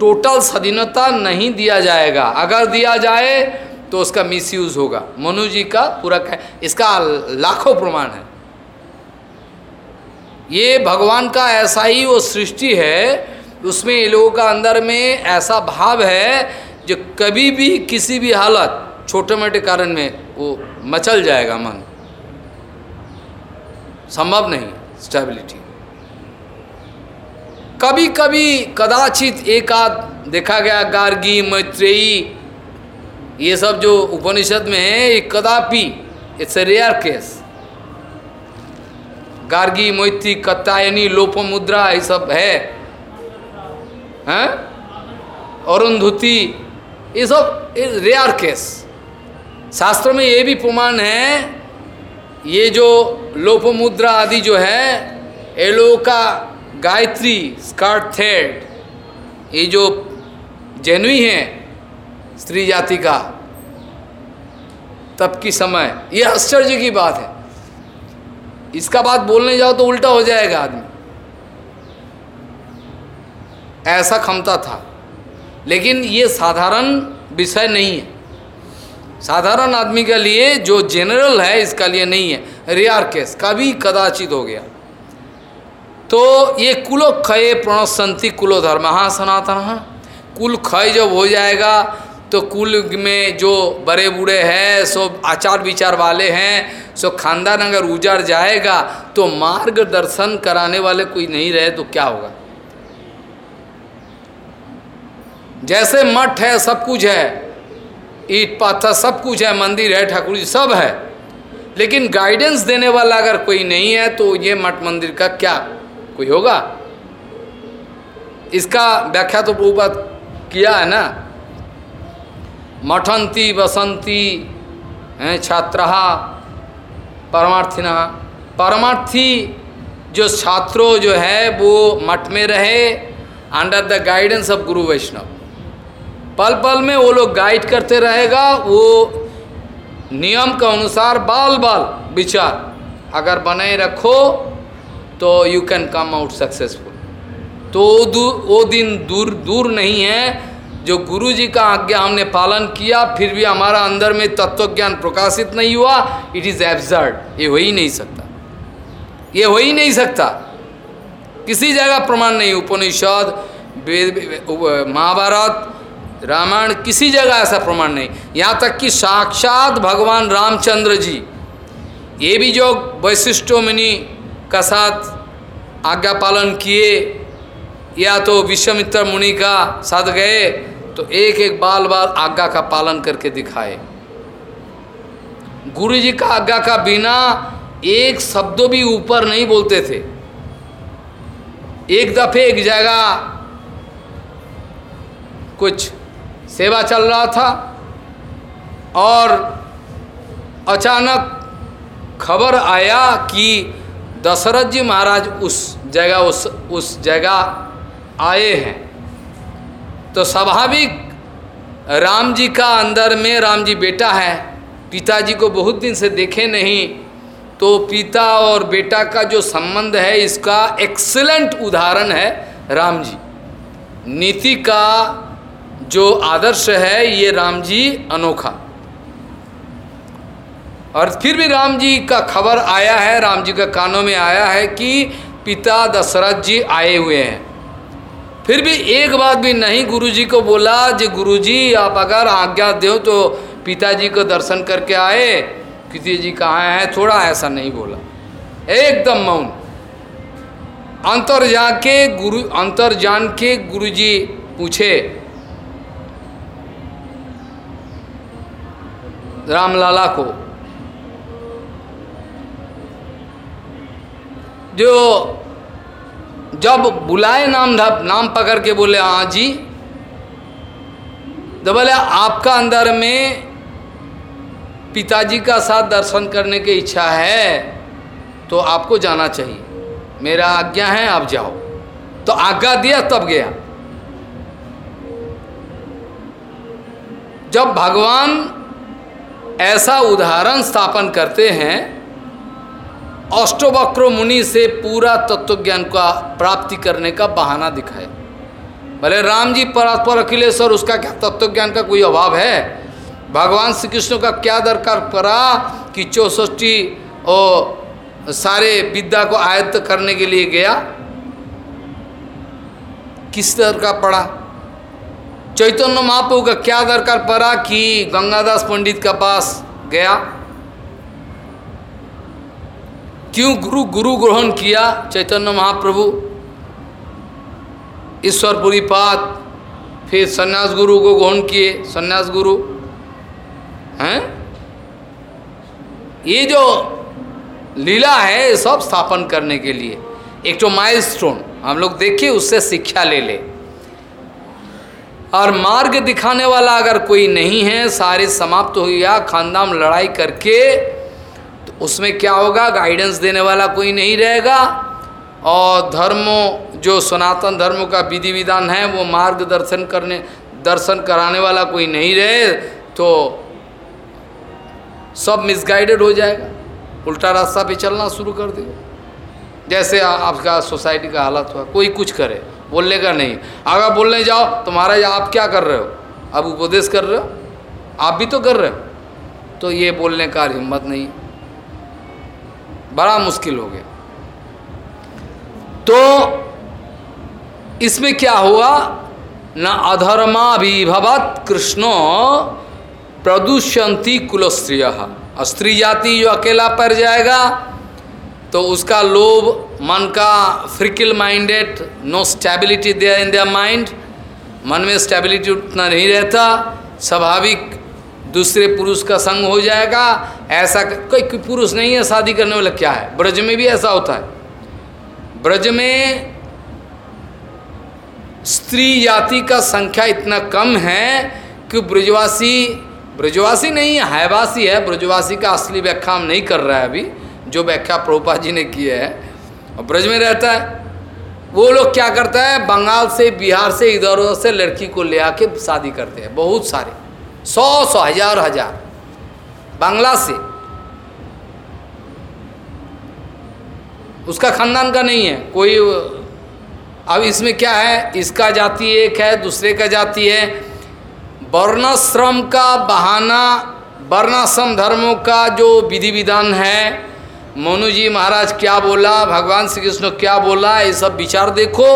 टोटल स्वाधीनता नहीं दिया जाएगा। अगर दिया जाए तो उसका मिसयूज होगा। मनु जी का पूरा इसका लाखों प्रमाण है। ये भगवान का ऐसा ही वो सृष्टि है, उसमें ये लोगों का अंदर में ऐसा भाव है जो कभी भी किसी भी हालत, छोटे मोटे कारण में वो मचल जाएगा मन। संभव नहीं स्टेबिलिटी कभी कभी कदाचित एक आध देखा गया गार्गी, मैत्रेयी, ये सब जो उपनिषद में है, ये कदापि it's a rare case Gargi Maitreyi Katyayani Lopamudra, ये सब है। हैं? अरुंधुति, ये सब रेयर केस शास्त्र में ये भी प्रमाण है, ये जो लोपमुद्रा आदि जो है लोगों का गायत्री स्कर्ट थेड ये जो जेनुई है, स्त्री जाति का, तब की समय। ये आश्चर्य की बात है। इसका बात बोलने जाओ तो उल्टा हो जाएगा आदमी। ऐसा क्षमता था। लेकिन ये साधारण विषय नहीं है। साधारण आदमी के लिए जो जनरल है, इसका लिए नहीं है। रेयर केस कभी कदाचित हो गया। तो ये कुलो क्षय प्रणसंति कुलो धर्म हाँ सनातन कुल क्षय जब हो जाएगा तो कुल में जो बड़े बूढ़े हैं, सो आचार विचार वाले हैं, सो खानदान अगर उजड़ जाएगा तो मार्गदर्शन कराने वाले कोई नहीं रहे तो क्या होगा? जैसे मठ है, सब कुछ है, ईट पाथर सब कुछ है, मंदिर है, ठाकुर जी सब है, लेकिन गाइडेंस देने वाला अगर कोई नहीं है तो ये मठ मंदिर का क्या कोई होगा? इसका व्याख्या तो बहुत किया है ना। मठंती बसंती हैं, छात्रा, परमार्थिना। परमार्थी जो छात्रों जो है, वो मठ में रहे अंडर द गाइडेंस ऑफ़ गुरु वैष्णव पल पल में वो लोग गाइड करते रहेगा, वो नियम के अनुसार बाल बाल विचार। अगर बनाए रखो तो you can come out successful तो वो दिन दूर दूर नहीं है जो गुरु जी का आज्ञा हमने पालन किया, फिर भी हमारा अंदर में तत्व ज्ञान प्रकाशित नहीं हुआ। इट इज़ एब्जर्ड ये हो ही नहीं सकता। ये हो ही नहीं सकता। किसी जगह प्रमाण नहीं, उपनिषद, वेद, महाभारत, रामायण, किसी जगह ऐसा प्रमाण नहीं। यहाँ तक कि साक्षात भगवान रामचंद्र जी, ये भी जो वैशिष्टो मुनि का साथ आज्ञा पालन किए, या तो विश्वमित्र मुनि का साथ गए तो एक एक बाल बाल आज्ञा का पालन करके दिखाए। गुरु जी का आज्ञा का बिना एक शब्दों भी ऊपर नहीं बोलते थे। एक दफे एक जगह कुछ सेवा चल रहा था और अचानक खबर आया कि दशरथ जी महाराज उस जगह, उस उस जगह आए हैं। तो स्वाभाविक राम जी का अंदर में राम जी बेटा है, पिताजी को बहुत दिन से देखे नहीं तो पिता और बेटा का जो संबंध है, इसका एक्सीलेंट उदाहरण है राम जी। नीति का जो आदर्श है, ये राम जी अनोखा। और फिर भी राम जी का खबर आया है, राम जी का कानों में आया है कि पिता दशरथ जी आए हुए हैं। फिर भी एक बात भी नहीं गुरुजी को बोला जी गुरुजी, आप अगर आज्ञा दो तो पिताजी को दर्शन करके आए। किसी जी कहाँ है? थोड़ा ऐसा नहीं बोला। एकदम मौन। अंतर जाके गुरु, अंतर जान के गुरुजी पूछे, रामलाला को, जो जब बुलाए नाम नाम पकड़ के बोले हाँ जी। तो बोले, आपका अंदर में पिताजी का साथ दर्शन करने की इच्छा है तो आपको जाना चाहिए। मेरा आज्ञा है, आप जाओ। तो आज्ञा दिया, तब गया। जब भगवान ऐसा उदाहरण स्थापन करते हैं अष्टवक्र मुनि से पूरा तत्व ज्ञान का प्राप्ति करने का बहाना दिखाए। भले राम जी परस्पर अखिलेश्वर उसका क्या तत्व ज्ञान का कोई अभाव है? भगवान श्री कृष्ण का क्या दरकार पड़ा कि चौसठी और सारे विद्या को आयत्त करने के लिए गया? किस का पड़ा? चैतन्य महाप्रभु का क्या दरकार पड़ा कि गंगादास पंडित का पास गया? क्यों गुरु गुरु ग्रहण किया चैतन्य महाप्रभु? ईश्वरपुरी पात फिर सन्यास गुरु को ग्रहण किए, सन्यास गुरु। हैं? ये जो लीला है, ये सब स्थापन करने के लिए। एक तो माइलस्टोन हम लोग देखिए उससे शिक्षा ले ले। और मार्ग दिखाने वाला अगर कोई नहीं है, सारे समाप्त हो गया, खानदान लड़ाई करके उसमें क्या होगा? गाइडेंस देने वाला कोई नहीं रहेगा। और धर्मों, जो सनातन धर्म का विधि विधान है, वो मार्गदर्शन करने, दर्शन कराने वाला कोई नहीं रहे तो सब मिसगाइडेड हो जाएगा। उल्टा रास्ता पे चलना शुरू कर देगा जैसे आपका सोसाइटी का हालत हुआ, कोई कुछ करे, बोलने का नहीं। अगर बोलने जाओ तो महाराज, आप क्या कर रहे हो? आप उपदेश कर रहे हो? आप भी तो कर रहे हो। तो ये बोलने का हिम्मत नहीं बड़ा मुश्किल हो गया। तो इसमें क्या हुआ? न अधर्मा भी विभवत कृष्णो प्रदुष्यंती कुलस्त्रिय। स्त्री जाति जो अकेला पड़ जाएगा तो उसका लोभ, मन का fickle minded no stability they in their mind मन में स्टेबिलिटी उतना नहीं रहता, स्वाभाविक दूसरे पुरुष का संग हो जाएगा, ऐसा कोई पुरुष नहीं है, शादी करने वाला क्या है? ब्रज में भी ऐसा होता है। ब्रज में स्त्री जाति का संख्या इतना कम है कि ब्रजवासी ब्रजवासी नहीं है हैवासी है, ब्रजवासी का असली व्याख्या हम नहीं कर रहा है अभी, जो व्याख्या प्रभुपा जी ने की है। और ब्रज में रहता है। वो लोग क्या करता है? बंगाल से, बिहार से, इधर उधर से लड़की को ले आके शादी करते हैं, बहुत सारे। सौ सौ हज़ार हज़ार। बांग्ला से उसका खानदान का नहीं है, कोई, अब इसमें क्या है? इसका जाति एक है, दूसरे का जाति है। वर्णाश्रम का बहाना, वर्णाश्रम धर्मों का जो विधि विधान है, मोनू जी महाराज क्या बोला, भगवान श्री कृष्ण क्या बोला, ये सब विचार देखो।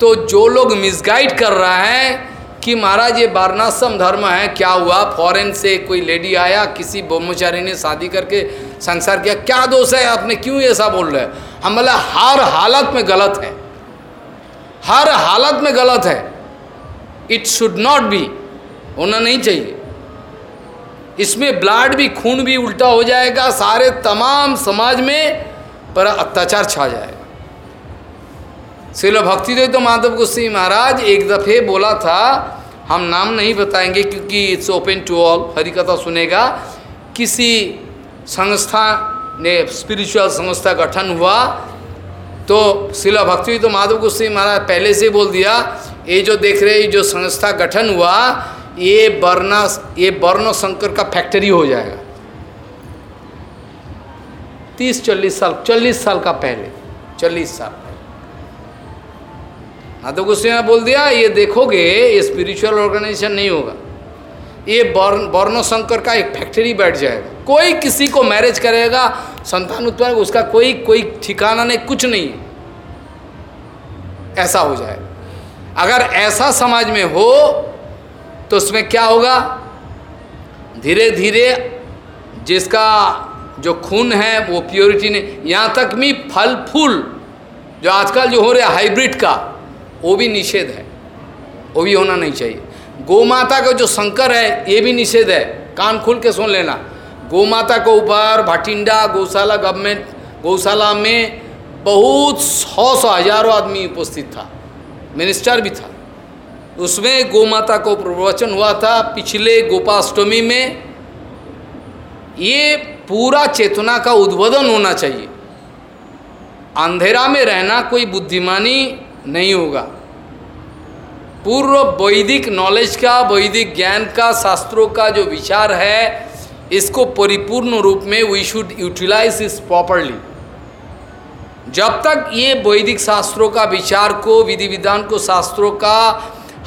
तो जो लोग मिसगाइड कर रहा है कि महाराज, ये वारणाश्रम धर्म है, क्या हुआ? फॉरेन से कोई लेडी आया, किसी ब्रह्मचारी ने शादी करके संसार किया, क्या दोष है? आपने क्यों ऐसा बोल रहे हम बोला, हर हालत में गलत है। हर हालत में गलत है। इट शुड नॉट बी होना नहीं चाहिए। इसमें ब्लड भी, खून भी उल्टा हो जाएगा, सारे तमाम समाज में पर अत्याचार छा जाएगा। श्रील भक्ति देव तो माधव गोस्वी महाराज, एक दफ़े बोला था हम नाम नहीं बताएँगे क्योंकि इट्स ओपन टू ऑल हरिकथा सुनेगा। किसी संस्था ने स्पिरिचुअल संस्था गठन हुआ तो शिला भक्ति तो माधव गोस्वी महाराज पहले से बोल दिया, ये जो देख रहे जो संस्था गठन हुआ, ये वर्णा ये वर्ण शंकर का फैक्ट्री हो जाएगा। तीस, चालीस साल चालीस साल का पहले, चालीस साल। पहले माधव गोस्वी ने बोल दिया, ये देखोगे, ये स्पिरिचुअल ऑर्गेनाइजेशन नहीं होगा। ये वर्ण वर्ण शंकर का एक फैक्ट्री बैठ जाएगा। कोई किसी को मैरिज करेगा, संतान उत्पन्न, उसका कोई कोई ठिकाना नहीं, कुछ नहीं ऐसा हो जाएगा अगर ऐसा समाज में हो तो उसमें क्या होगा? धीरे धीरे जिसका जो खून है, वो प्योरिटी ने, यहाँ तक भी फल फूल जो आजकल जो हो रहा है हाइब्रिड का वो भी निषेध है। वो भी होना नहीं चाहिए। गौ माता का जो शंकर है, ये भी निषेध है। कान खुल के सुन लेना। गौ माता के ऊपर भटिंडा, गौशाला गवर्नमेंट गौशाला में बहुत सौ सौ हज़ारों आदमी उपस्थित था। मिनिस्टर भी था। उसमें गौ माता को प्रवचन हुआ था पिछले गोपाष्टमी में। ये पूरा चेतना का उद्बोधन होना चाहिए। अंधेरा में रहना कोई बुद्धिमानी नहीं होगा। पूर्व वैदिक नॉलेज का, वैदिक ज्ञान का, शास्त्रों का जो विचार है, इसको परिपूर्ण रूप में वी शुड यूटिलाइज इस प्रॉपरली जब तक ये वैदिक शास्त्रों का विचार को विधि विधान को, शास्त्रों का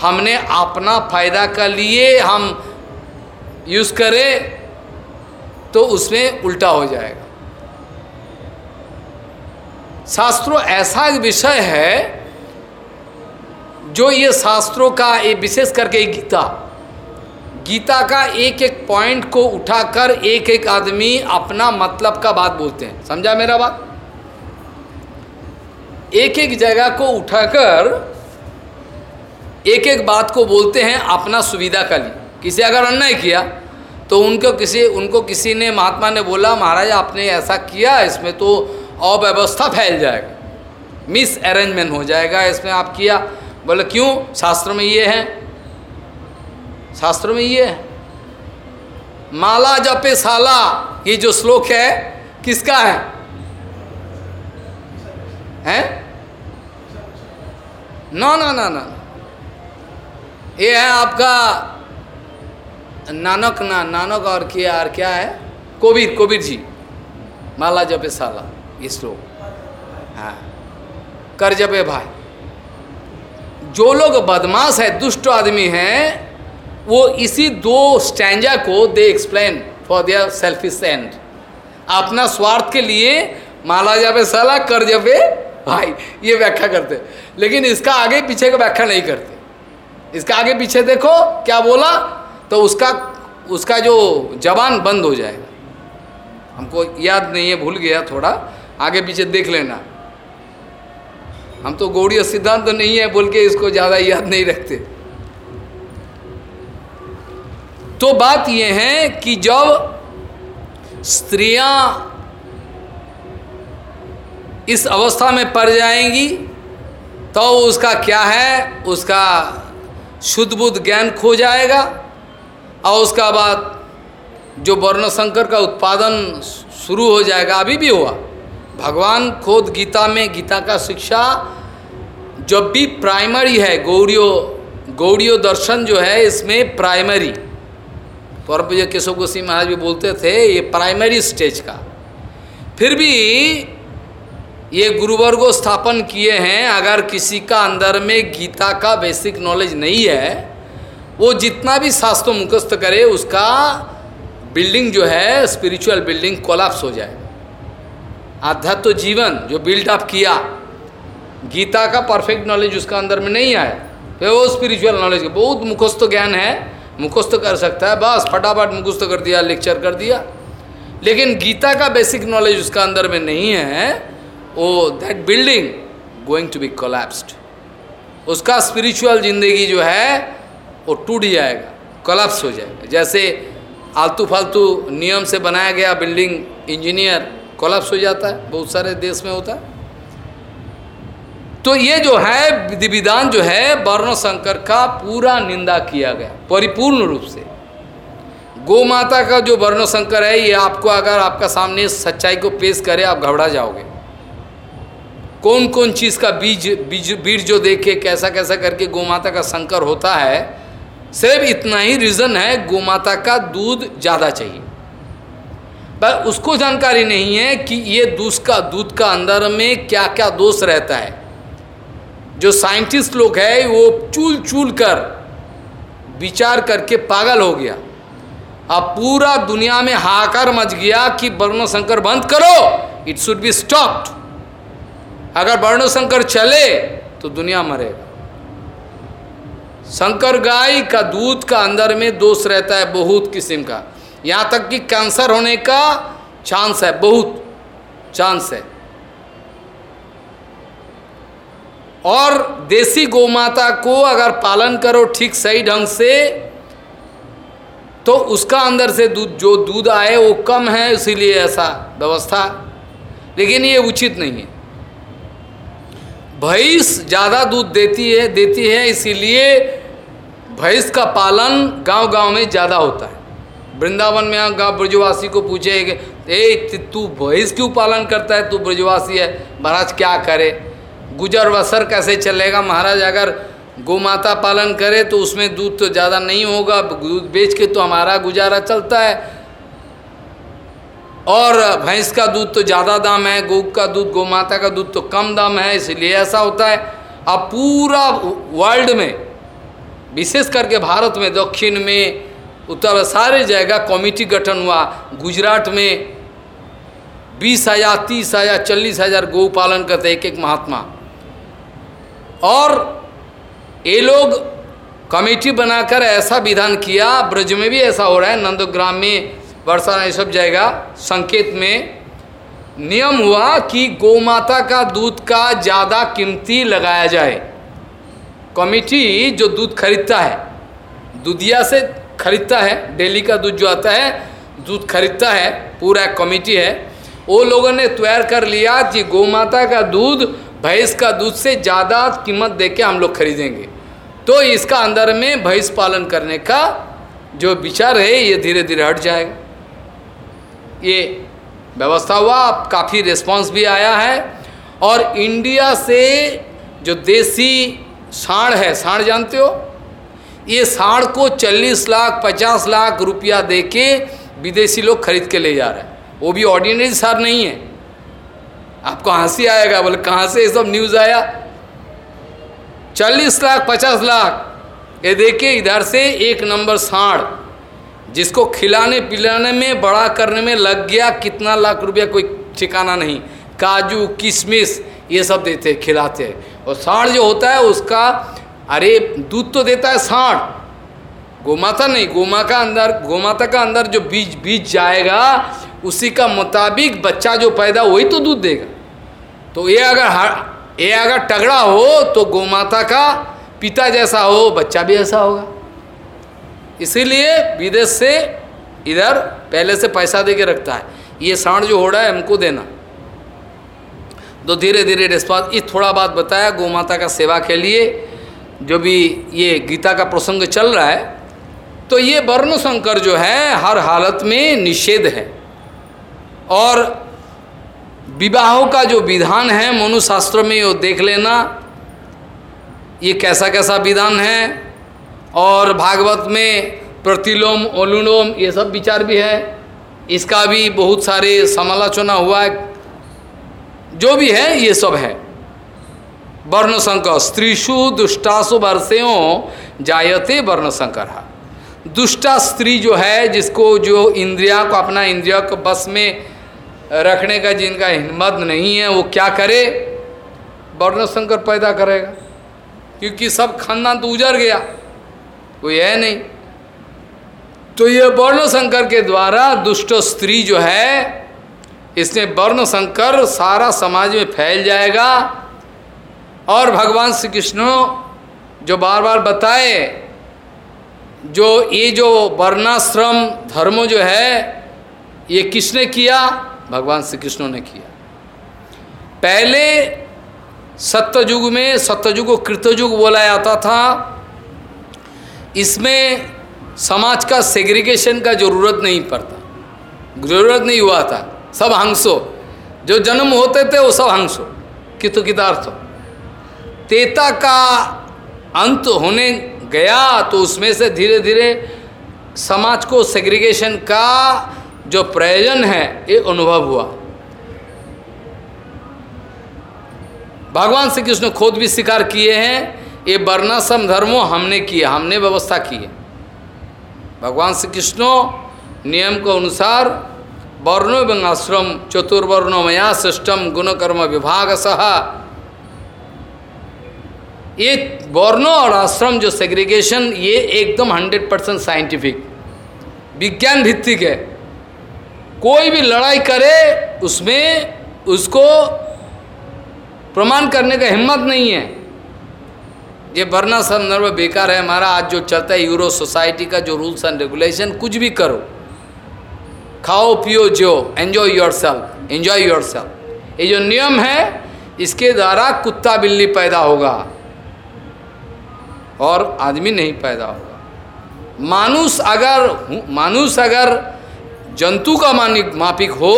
हमने अपना फ़ायदा का लिए, हम यूज़ करें तो उसमें उल्टा हो जाएगा। शास्त्रों ऐसा विषय है जो ये शास्त्रों का, ये विशेष करके गीता। गीता का एक एक पॉइंट को उठाकर एक एक आदमी अपना मतलब का बात बोलते हैं। समझा मेरा बात? एक एक जगह को उठाकर एक एक बात को बोलते हैं अपना सुविधा का लिए। किसी अगर अन्याय किया तो उनको किसी उनको किसी ने, महात्मा ने बोला, महाराज, आपने ऐसा किया, इसमें तो अव्यवस्था फैल जाएगा। मिस अरेंजमेंट हो जाएगा, इसमें आप किया। बोले, क्यों? शास्त्र में ये है। शास्त्र में ये है। माला जपे साला, ये जो श्लोक है, किसका है? हैं? ना ना ना ना। ये है आपका नानक, ना, नानक और क्या और क्या है? कोबीर कोबीर जी। माला जपे साला, ये श्लोक। हाँ। कर जपे भाई। जो लोग बदमाश है, दुष्ट आदमी हैं, वो इसी दो स्टैंडा को they explain for their selfish end अपना स्वार्थ के लिए माला जावे साला, कर जपे भाई, ये व्याख्या करते। लेकिन इसका आगे पीछे का व्याख्या नहीं करते। इसका आगे पीछे देखो, क्या बोला? तो उसका उसका जो जबान बंद हो जाएगा। हमको याद नहीं है, भूल गया थोड़ा। आगे पीछे देख लेना। हम तो गौड़ीय सिद्धांत तो नहीं है, बोल के इसको ज़्यादा याद नहीं रखते। तो बात यह है कि जब स्त्रियाँ इस अवस्था में पड़ जाएँगी तो उसका क्या है? उसका शुद्ध बुद्ध ज्ञान खो जाएगा और उसका बाद जो वर्ण संकर का उत्पादन शुरू हो जाएगा, अभी भी हुआ। भगवान खुद गीता में, गीता का शिक्षा जब भी प्राइमरी है गौड़ियो गौड़ियो दर्शन जो है, इसमें प्राइमरी पर पूज्य केशव गोस्वी महाराज भी बोलते थे, ये प्राइमरी स्टेज का। फिर भी ये गुरुवर्गो स्थापन किए हैं, अगर किसी का अंदर में गीता का बेसिक नॉलेज नहीं है, वो जितना भी शास्त्र मुखस्त करे, उसका बिल्डिंग जो है स्पिरिचुअल बिल्डिंग कोलाप्स हो जाए। आध्यात्म जीवन जो बिल्डअप किया, गीता का परफेक्ट नॉलेज उसका अंदर में नहीं आया, फिर वो स्पिरिचुअल नॉलेज बहुत मुखस्त ज्ञान है मुखस्त कर सकता है, बस फटाफट मुखस्त कर दिया लेक्चर कर दिया। लेकिन गीता का बेसिक नॉलेज उसका अंदर में नहीं है, वो that building going to be collapsed उसका स्पिरिचुअल ज़िंदगी जो है, वो टूट जाएगा कलप्स हो जाएगा। जैसे आलतू फालतू नियम से बनाया गया बिल्डिंग इंजीनियर कोलप्स हो जाता है, बहुत सारे देश में होता है। तो ये जो है विधि विधान जो है, वर्ण शंकर का पूरा निंदा किया गया, परिपूर्ण रूप से। गौ माता का जो वर्ण शंकर है, ये आपको अगर आपका सामने सच्चाई को पेश करे, आप घबरा जाओगे। कौन कौन चीज़ का बीज बीज बीज जो देखे कैसा कैसा करके गौ माता का शंकर होता है, सिर्फ़ इतना ही रीज़न है गोमाता का दूध ज़्यादा चाहिए। पर उसको जानकारी नहीं है कि ये दूध का दूध का अंदर में क्या क्या दोष रहता है। जो साइंटिस्ट लोग है, वो चूल चूल कर विचार करके पागल हो गया। अब पूरा दुनिया में हाकर मच गया कि वर्ण शंकर बंद करो इट शुड बी स्टॉप्ड अगर वर्ण शंकर चले तो दुनिया मरेगा। शंकर गाय का दूध का अंदर में दोष रहता है बहुत किस्म का। यहाँ तक कि कैंसर होने का चांस है, बहुत चांस है। और देसी गोमाता को अगर पालन करो ठीक सही ढंग से तो उसका अंदर से दूध, जो दूध आए वो कम है, इसीलिए ऐसा व्यवस्था। लेकिन ये उचित नहीं है। भैंस ज़्यादा दूध देती है देती है, इसीलिए भैंस का पालन गांव-गांव में ज़्यादा होता है। वृंदावन में गाँव ब्रजवासी को पूछे ए, तू भैंस क्यों पालन करता है? तू ब्रजवासी है। महाराज, क्या करे? गुजर बसर कैसे चलेगा? महाराज, अगर गोमाता पालन करे तो उसमें दूध तो ज़्यादा नहीं होगा। दूध बेच के तो हमारा गुजारा चलता है। और भैंस का दूध तो ज़्यादा दाम है गौ का दूध गौ माता का दूध तो कम दाम है, इसलिए ऐसा होता है। अब पूरा वर्ल्ड में, विशेष करके भारत में, दक्षिण में उत्तर सारे जगह कमेटी गठन हुआ। गुजरात में बीस हज़ार, तीस हज़ार, चालीस हज़ार गौ पालन करते एक एक महात्मा। और ये लोग कमेटी बनाकर ऐसा विधान किया, ब्रज में भी ऐसा हो रहा है, नंदग्राम में वर्षा ये सब जाएगा संकेत में नियम हुआ कि गौमाता का दूध का ज़्यादा कीमती लगाया जाए। कमेटी जो दूध खरीदता है, दूधिया से खरीदता है, डेली का दूध जो आता है, दूध खरीदता है, पूरा कमेटी है। वो लोगों ने तैयार कर लिया कि गौमाता का दूध, भैंस का दूध से ज़्यादा कीमत दे के हम लोग खरीदेंगे। तो इसका अंदर में भैंस पालन करने का जो विचार है, ये धीरे धीरे हट जाएगा। ये व्यवस्था हुआ काफ़ी रिस्पांस भी आया है। और इंडिया से जो देसी साढ़ है साढ़ जानते हो? ये साढ़ को 40 लाख 50 लाख रुपया दे के विदेशी लोग खरीद के ले जा रहे हैं। वो भी ऑर्डिनरी सार नहीं है। आपको हँसी आएगा? बोले, कहाँ से ये सब न्यूज़ आया? 40 लाख 50 लाख। ये देखिए इधर से एक नंबर साढ़, जिसको खिलाने पिलाने में, बड़ा करने में लग गया, कितना लाख रुपया कोई ठिकाना नहीं। काजू, किशमिश, ये सब देते, खिलाते और साढ़ जो होता है, उसका अरे दूध तो देता है साढ़ गोमाता नहीं, गोमा का अंदर, गोमाता का अंदर जो बीज बीज जाएगा, उसी का मुताबिक बच्चा जो पैदा वही तो दूध देगा। तो ये अगर हर ये अगर तगड़ा हो तो गोमाता का पिता जैसा हो, बच्चा भी ऐसा होगा। इसीलिए विदेश से इधर पहले से पैसा दे के रखता है। ये सांड जो हो रहा है, हमको देना। तो धीरे धीरे रिस्पॉन्स ये थोड़ा बात बताया गौ माता का सेवा के लिए। जो भी ये गीता का प्रसंग चल रहा है तो ये वर्ण संकर जो है, हर हालत में निषेध है। और विवाहों का जो विधान है मनुशास्त्र में वो देख लेना, ये कैसा कैसा विधान है। और भागवत में प्रतिलोम, ओलुलोम, ये सब विचार भी है। इसका भी बहुत सारे समालोचना हुआ है। जो भी है, ये सब है। वर्ण संकर स्त्रीशु दुष्टासु वर्षों जायते वर्ण संकर दुष्टा स्त्री जो है, जिसको जो इंद्रिया को अपना इंद्रिया को बस में रखने का, जिनका हिम्मत नहीं है, वो क्या करे? वर्ण संकर पैदा करेगा। क्योंकि सब खानदान तो उजर गया, कोई है नहीं। तो ये वर्ण संकर के द्वारा दुष्ट स्त्री जो है, इसने वर्ण संकर सारा समाज में फैल जाएगा। और भगवान श्री कृष्ण जो बार बार बताए, जो ये जो वर्णाश्रम धर्म जो है, ये किसने किया? भगवान श्री कृष्ण ने किया। पहले सत्ययुग में सत्ययुग को कृतयुग बोला जाता था। इसमें समाज का सेग्रीगेशन का ज़रूरत नहीं पड़ता। ज़रूरत नहीं हुआ था। सब हंसो। जो जन्म होते थे, वो सब हंसो। कितो कितार्थ तेता का अंत होने गया तो उसमें से धीरे धीरे समाज को सेग्रीगेशन का जो प्रयोजन है, ये अनुभव हुआ। भगवान श्री कृष्ण खुद भी स्वीकार किए हैं, ये वर्णाश्रम धर्मो हमने किए, हमने व्यवस्था की है। भगवान श्री कृष्ण नियम के अनुसार वर्णो एवं आश्रम, चतुर्वर्णो मया सिस्टम गुणकर्म विभाग सह ये वर्णों और आश्रम जो सेग्रीगेशन ये एकदम हंड्रेड परसेंट साइंटिफिक विज्ञान भित्तिक है। कोई भी लड़ाई करे, उसमें उसको प्रमाण करने का हिम्मत नहीं है। ये वरना संदर्भ बेकार है हमारा। आज जो चलता है यूरो सोसाइटी का जो रूल्स एंड रेगुलेशन कुछ भी करो। खाओ, पियो जो enjoy yourself enjoy yourself ये जो नियम है, इसके द्वारा कुत्ता बिल्ली पैदा होगा। और आदमी नहीं पैदा होगा। मानुष अगर मानुष अगर जंतु का मानिक मापिक हो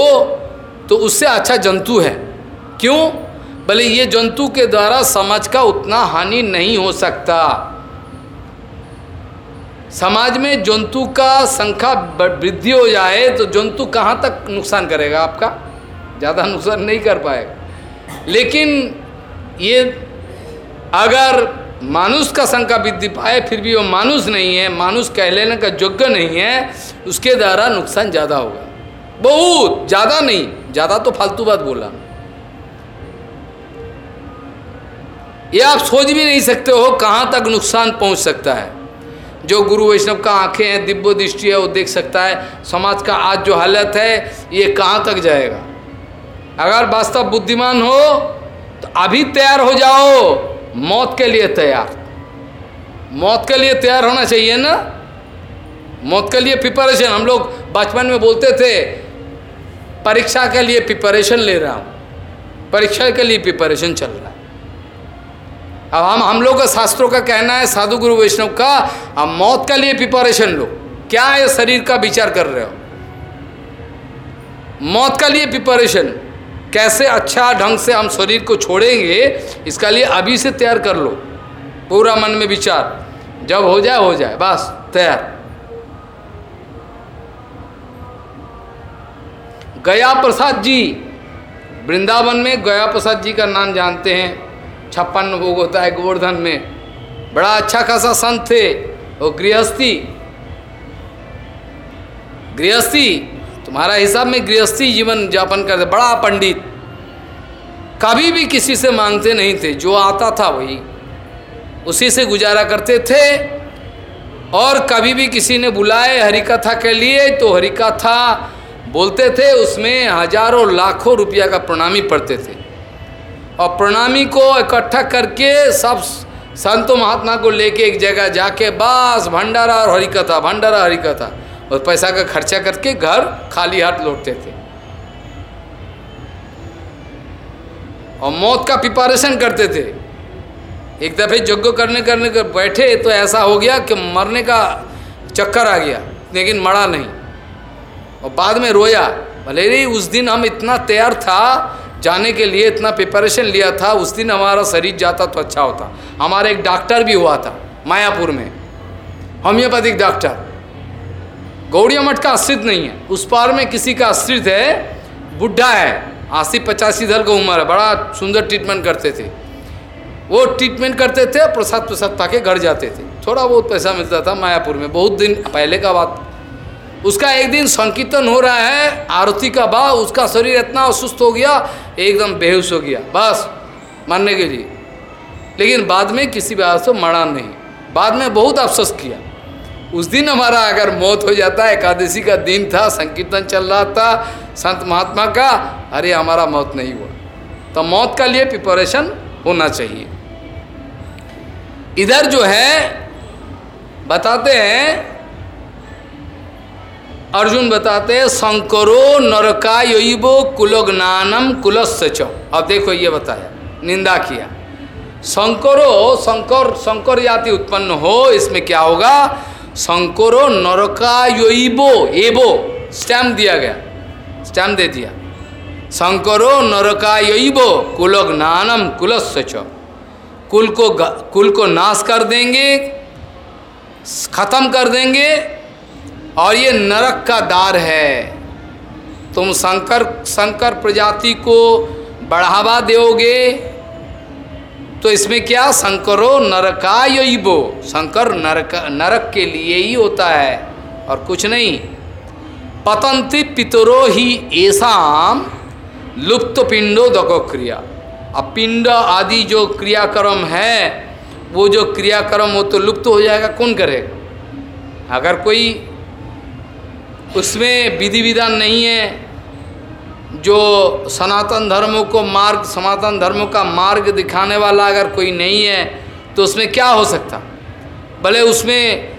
तो उससे अच्छा जंतु है। क्यों? भले ये जंतु के द्वारा समाज का उतना हानि नहीं हो सकता। समाज में जंतु का संख्या वृद्धि हो जाए तो जंतु कहाँ तक नुकसान करेगा आपका? ज़्यादा नुकसान नहीं कर पाएगा। लेकिन ये अगर मानुष का शंका वृद्धि पाए, फिर भी वो मानुष नहीं है, मानुष कह लेने का योग्य नहीं है, उसके द्वारा नुकसान ज़्यादा होगा। बहुत ज़्यादा नहीं, ज़्यादा तो फालतू बात बोला। ये आप सोच भी नहीं सकते हो कहाँ तक नुकसान पहुँच सकता है। जो गुरु वैष्णव का आँखें हैं, दिव्य दृष्टि है, वो देख सकता है, समाज का आज जो हालत है, ये कहाँ तक जाएगा। अगर वास्तव बुद्धिमान हो तो अभी तैयार हो जाओ। मौत के लिए तैयार। मौत के लिए तैयार होना चाहिए ना? मौत के लिए प्रिपरेशन हम लोग बचपन में बोलते थे, परीक्षा के लिए प्रिपरेशन ले रहा हूँ। परीक्षा के लिए प्रिपरेशन चल रहा है। अब हम हम लोग का शास्त्रों का कहना है, साधु गुरु वैष्णव का अब मौत के लिए प्रिपरेशन लो। क्या है शरीर का विचार कर रहे हो? मौत का लिए प्रिपरेशन कैसे अच्छा ढंग से हम शरीर को छोड़ेंगे, इसका लिए अभी से तैयार कर लो। पूरा मन में विचार। जब हो जाए हो जाए। बस, तैयार। गया प्रसाद जी। वृंदावन में गया प्रसाद जी का नाम जानते हैं। छप्पन भोग होता है गोवर्धन में। बड़ा अच्छा खासा संत थे। वो गृहस्थी। गृहस्थी। तुम्हारा हिसाब में गृहस्थी जीवन यापन करते बड़ा पंडित। कभी भी किसी से मांगते नहीं थे, जो आता था वही। उसी से गुजारा करते थे, और कभी भी किसी ने बुलाए, हरिकथा के लिए तो हरिकथा बोलते थे, उसमें हज़ारों, लाखों रुपया का प्रणामी पढ़ते थे। और प्रणामी को इकट्ठा करके सब संतो महात्मा को लेके एक जगह जाके बस, भंडारा और हरिकथा, भंडारा, हरिकथा। और पैसा का खर्चा करके घर खाली हाथ लौटते थे। और मौत का प्रिपरेशन करते थे। एक दफ़े यज्ञ करने करने कर बैठे तो ऐसा हो गया कि मरने का चक्कर आ गया, लेकिन मरा नहीं। और बाद में रोया, भले ही उस दिन हम इतना तैयार था, जाने के लिए इतना प्रिपरेशन लिया था, उस दिन हमारा शरीर जाता तो अच्छा होता। हमारा एक डॉक्टर भी हुआ था, मायापुर में। Homeopathic doctor. गौड़िया मठ का आश्रित नहीं है। उस पार में किसी का आश्रित है, बुढ़ा है। अस्सी पचासी धर का उम्र है, बड़ा सुंदर ट्रीटमेंट करते थे। वो ट्रीटमेंट करते थे, प्रसाद प्रसाद पाके घर जाते थे। थोड़ा बहुत पैसा मिलता था मायापुर में, बहुत दिन पहले का बात। उसका एक दिन संकीर्तन हो रहा है, आरती का भाव उसका शरीर इतना असुस्त हो गया, एकदम बेहोश हो गया। बस मरने के लिए। लेकिन बाद में किसी वजह से मरा नहीं। बाद में बहुत अफसोस किया। उस दिन हमारा अगर मौत हो जाता है एकादशी का दिन था, संकीर्तन चल रहा था, संत महात्मा का, अरे हमारा मौत नहीं हुआ। तो मौत का लिए प्रिपरेशन होना चाहिए। इधर जो है, बताते हैं, अर्जुन बताते हैं, शंकरो नरका योबो कुलज्ञानम कुलस्य च। अब देखो ये बताया, निंदा किया। शंकरो, शंकर शंकर जाति उत्पन्न हो, इसमें क्या होगा? शंकरो नरका योबो एबो, स्टैम्प दिया गया, स्टैम्प दे दिया। शंकरो नरका योबो कुलज्ञानम कुलस्य च। कुल को कुल को नाश कर देंगे, खत्म कर देंगे, और ये नरक का दार है। तुम शंकर शंकर प्रजाति को बढ़ावा दोगे तो इसमें क्या? शंकरो नरकायबो शंकर नरक नरक के लिए ही होता है, और कुछ नहीं। पतंति पितरो ही ऐसा लुप्त पिंडो दको क्रिया। अब पिंड आदि जो क्रियाक्रम है, वो जो क्रियाक्रम वो तो लुप्त हो जाएगा, कौन करेगा? अगर कोई उसमें विधि विधान नहीं है जो सनातन धर्मों को मार्ग, सनातन धर्म का मार्ग दिखाने वाला अगर कोई नहीं है तो उसमें क्या हो सकता? भले उसमें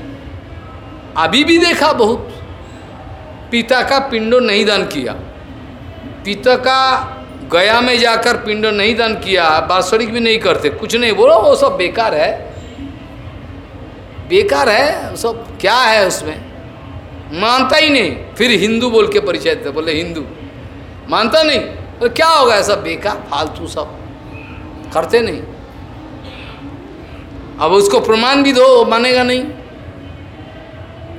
अभी भी देखा बहुत। पिता का पिंडो नहीं दान किया। पिता का गया में जाकर पिंडो नहीं दान किया बार्षणिक भी नहीं करते। कुछ नहीं, बोलो, वो सब बेकार है। बेकार है, सब क्या है उसमें? मानता ही नहीं। फिर हिंदू बोल के परिचय देते बोले, हिंदू मानता नहीं। तो क्या होगा ऐसा बेकार, फालतू सब? करते नहीं। अब उसको प्रमाण भी दो, मानेगा नहीं।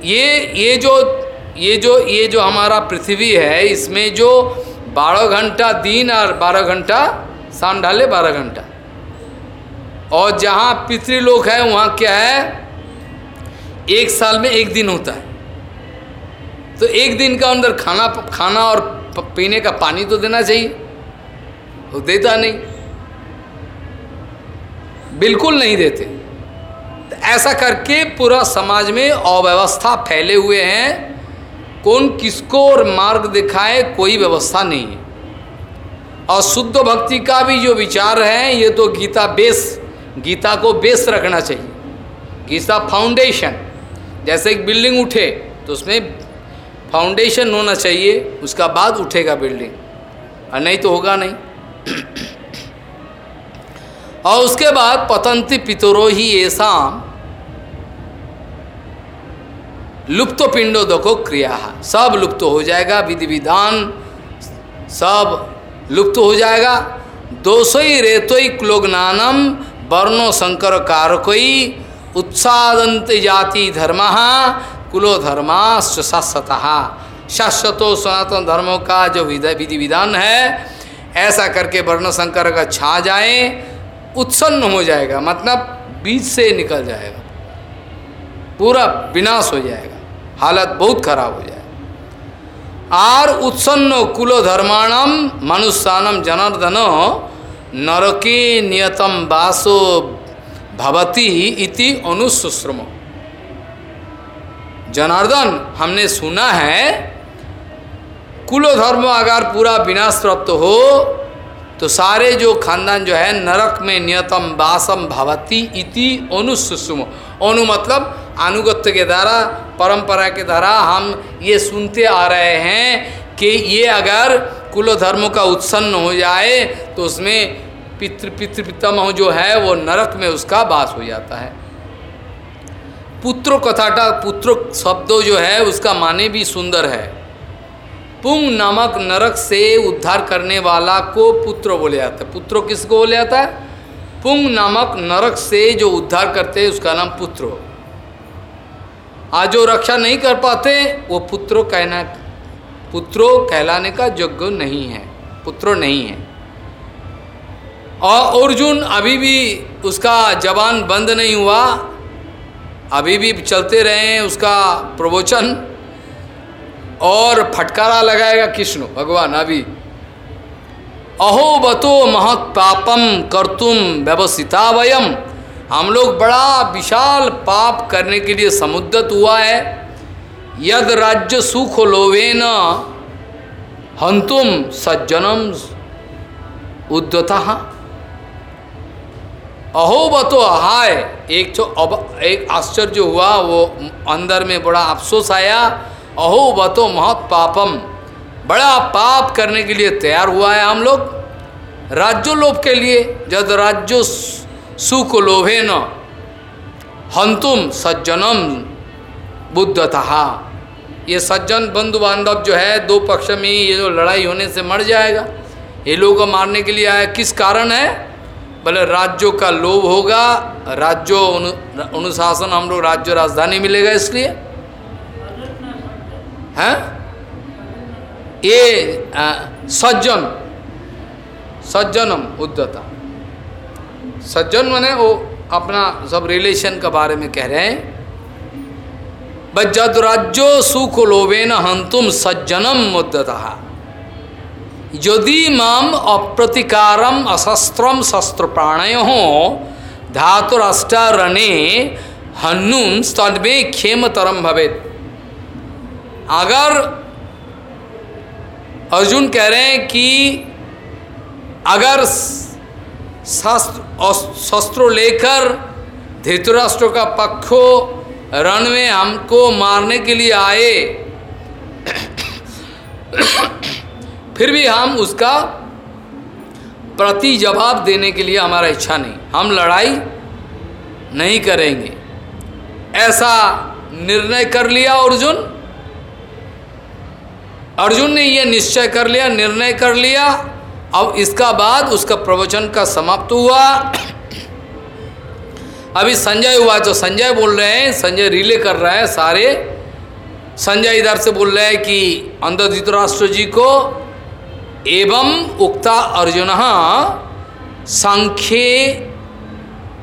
ये ये जो ये जो ये जो हमारा पृथ्वी है, इसमें जो बारह घंटा दिन और बारह घंटा शाम ढाले बारह घंटा। और जहाँ पितृलोक है, वहाँ क्या है? एक साल में एक दिन होता है। तो एक दिन का अंदर खाना खाना और पीने का पानी तो देना चाहिए। वो देता नहीं। बिल्कुल नहीं देते। तो ऐसा करके पूरा समाज में अव्यवस्था फैले हुए हैं। कौन किसको और मार्ग दिखाए, कोई व्यवस्था नहीं है। और शुद्ध भक्ति का भी जो विचार है, ये तो गीता बेस, गीता को बेस रखना चाहिए। गीता फाउंडेशन, जैसे एक बिल्डिंग उठे तो उसमें फाउंडेशन होना चाहिए, उसका बाद उठेगा बिल्डिंग और नहीं तो होगा नहीं। और उसके बाद पतंती पितरो ही ऐसा लुप्त पिंडो दखो क्रिया। सब लुप्त हो जाएगा विधि विधान सब लुप्त हो जाएगा। दोषोई रेतोई क्लोगनानम वर्णो शंकर कारकोई उत्सादंत जाति धर्म कुलो धर्माश्च शाश्वत। शाश्वतो सनातन धर्मों का जो विधि विधान है, ऐसा करके वर्ण शंकर का छा जाए उत्सन्न हो जाएगा मतलब बीच से निकल जाएगा। पूरा विनाश हो जाएगा, हालत बहुत खराब हो जाएगा। आर उत्सन्न कुलो धर्माणम मनुष्यानम जनार्दन नरके नियतम वासो भवती इति अनुश्रम जनार्दन, हमने सुना है कुलो धर्म अगर पूरा विनाश प्राप्त हो तो सारे जो खानदान जो है, नरक में नियतम वासम भवती इति अनुसुषम अनु मतलब अनुगत्य के द्वारा, परंपरा के द्वारा हम ये सुनते आ रहे हैं कि ये अगर कुल धर्म का उत्सन्न हो जाए तो उसमें पितृ पितृपितम जो है, वो नरक में उसका वास हो जाता है। पुत्र कथाटा पुत्र शब्द जो है, उसका माने भी सुंदर है। पुंग नामक नरक से उद्धार करने वाला को पुत्र बोले जाता है। पुत्र किसको बोले जाता है? पुंग नामक नरक से जो उद्धार करते हैं, उसका नाम पुत्र। आज जो रक्षा नहीं कर पाते, वो पुत्रो कहना, पुत्रो कहलाने का योग्य नहीं है, पुत्रो नहीं है। और अर्जुन अभी भी उसका जवान बंद नहीं हुआ। अभी भी चलते रहे उसका प्रवचन और फटकारा लगाएगा कृष्ण, भगवान, अभी। अहो बतो महत पापम कर्तुम व्यवसिता वयम। हम लोग बड़ा विशाल पाप करने के लिए समुद्रत हुआ है। यद राज्य सुख लोवे न हंतुम सज्जनम उद्यता अहो बतो हाय। एक तो अब, एक आश्चर्य हुआ, वो अंदर में बड़ा अफसोस आया अहो बतो महत पापम। बड़ा पाप करने के लिए तैयार हुआ है हम लोग राज्यो लोभ के लिए, जद राज्यो सुख लोभे न हंतुम सज्जनम बुद्धतहा ये सज्जन बंधु बांधव जो है, दो पक्ष में ये जो लड़ाई होने से मर जाएगा। ये लोगों को मारने के लिए आया। किस कारण है? बोले राज्यों का लोभ होगा, राज्यों अनुशासन हम लोग राज्य राजधानी मिलेगा इसलिए। हैं? ये सज्जन, सज्जनम उद्धता सज्जन मने वो अपना सब रिलेशन के बारे में कह रहे हैं। बज्जद राज्यो सुख लोभेन हंतुम सज्जनम मुद्दता यदि माम अप्रतिकारम अशस्त्रम शस्त्र प्राणय हो धातुराष्टारणे धातुराष्ट्रणे हन्नुन तन्मे क्षेमतरम भवेत। अगर अर्जुन कह रहे हैं कि अगर शस्त्र, शस्त्रों लेकर धृतराष्ट्र का पक्षो रण में हमको मारने के लिए आए फिर भी हम उसका प्रति जवाब देने के लिए हमारा इच्छा नहीं। हम लड़ाई नहीं करेंगे। ऐसा निर्णय कर लिया अर्जुन। अर्जुन ने यह निश्चय कर लिया, निर्णय कर लिया। अब इसका बाद उसका प्रवचन का समाप्त हुआ। अभी संजय हुआ तो संजय बोल रहे हैं, संजय रिले कर रहा है सारे। संजय इधर से बोल रहे हैं कि अंदर धृतराष्ट्र जी को एवं उक्ता अर्जुन संख्ये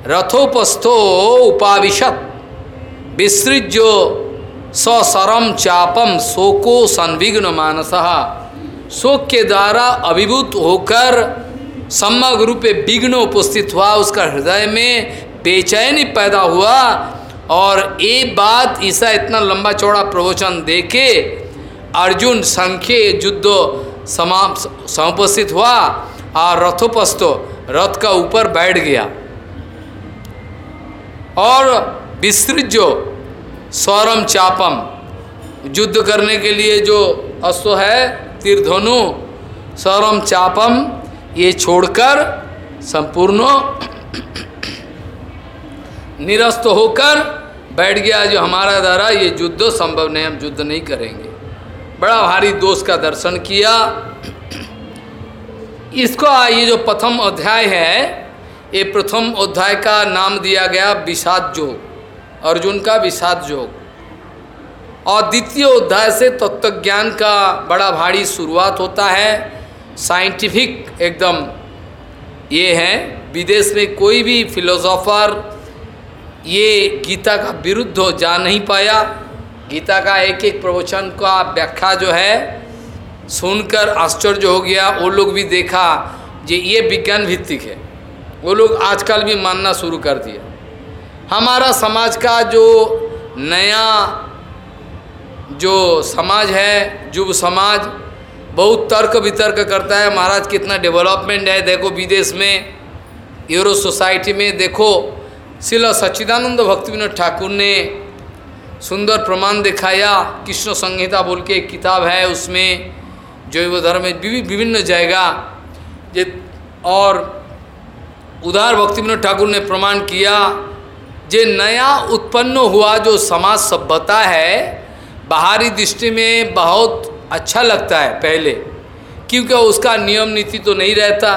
रथोपस्थो उपाविशत। विसृज्यो ससरम चापम शोको संविघ्न मानस। शोक के द्वारा अभिभूत होकर समग्र रूप विघ्न उपस्थित हुआ। उसका हृदय में बेचैनी पैदा हुआ और एक बात ईसा इतना लंबा चौड़ा प्रवचन देके अर्जुन संख्य युद्ध समाप्त समुपस्थित हुआ और रथोपस्थो रथ का ऊपर बैठ गया। और विस्तृत जो स्वरम चापम, युद्ध करने के लिए जो अस्त्र है तीर्धनु स्वरम चापम, ये छोड़कर संपूर्ण निरस्त होकर बैठ गया जो हमारा द्वारा ये युद्ध संभव नहीं, हम युद्ध नहीं करेंगे। बड़ा भारी दोष का दर्शन किया। इसको ये जो प्रथम अध्याय है, ये प्रथम अध्याय का नाम दिया गया विषाद योग अर्जुन का विषाद योग और द्वितीय अध्याय से तत्वज्ञान का बड़ा भारी शुरुआत होता है। साइंटिफिक एकदम ये है, विदेश में कोई भी फिलोसोफर ये गीता का विरुद्ध जा नहीं पाया। गीता का एक एक प्रवचन का व्याख्या जो है, सुनकर आश्चर्य हो गया। वो लोग भी देखा जे ये विज्ञान भित्तिक है। वो लोग आजकल भी मानना शुरू कर दिया। हमारा समाज का जो नया जो समाज है युव समाज, बहुत तर्क वितर्क करता है। महाराज कितना डेवलपमेंट है। देखो विदेश में, यूरो सोसाइटी में देखो, शिला सच्चिदानंद भक्ति विनोद ठाकुर ने सुंदर प्रमाण दिखाया, कृष्ण संहिता बोल के एक किताब है, उसमें जैव धर्म विभिन्न जगह और उदार भक्ति विनोद ठाकुर ने प्रमाण किया, जे नया उत्पन्न हुआ जो समाज सभ्यता है, बाहरी दृष्टि में बहुत अच्छा लगता है पहले, क्योंकि उसका नियम नीति तो नहीं रहता,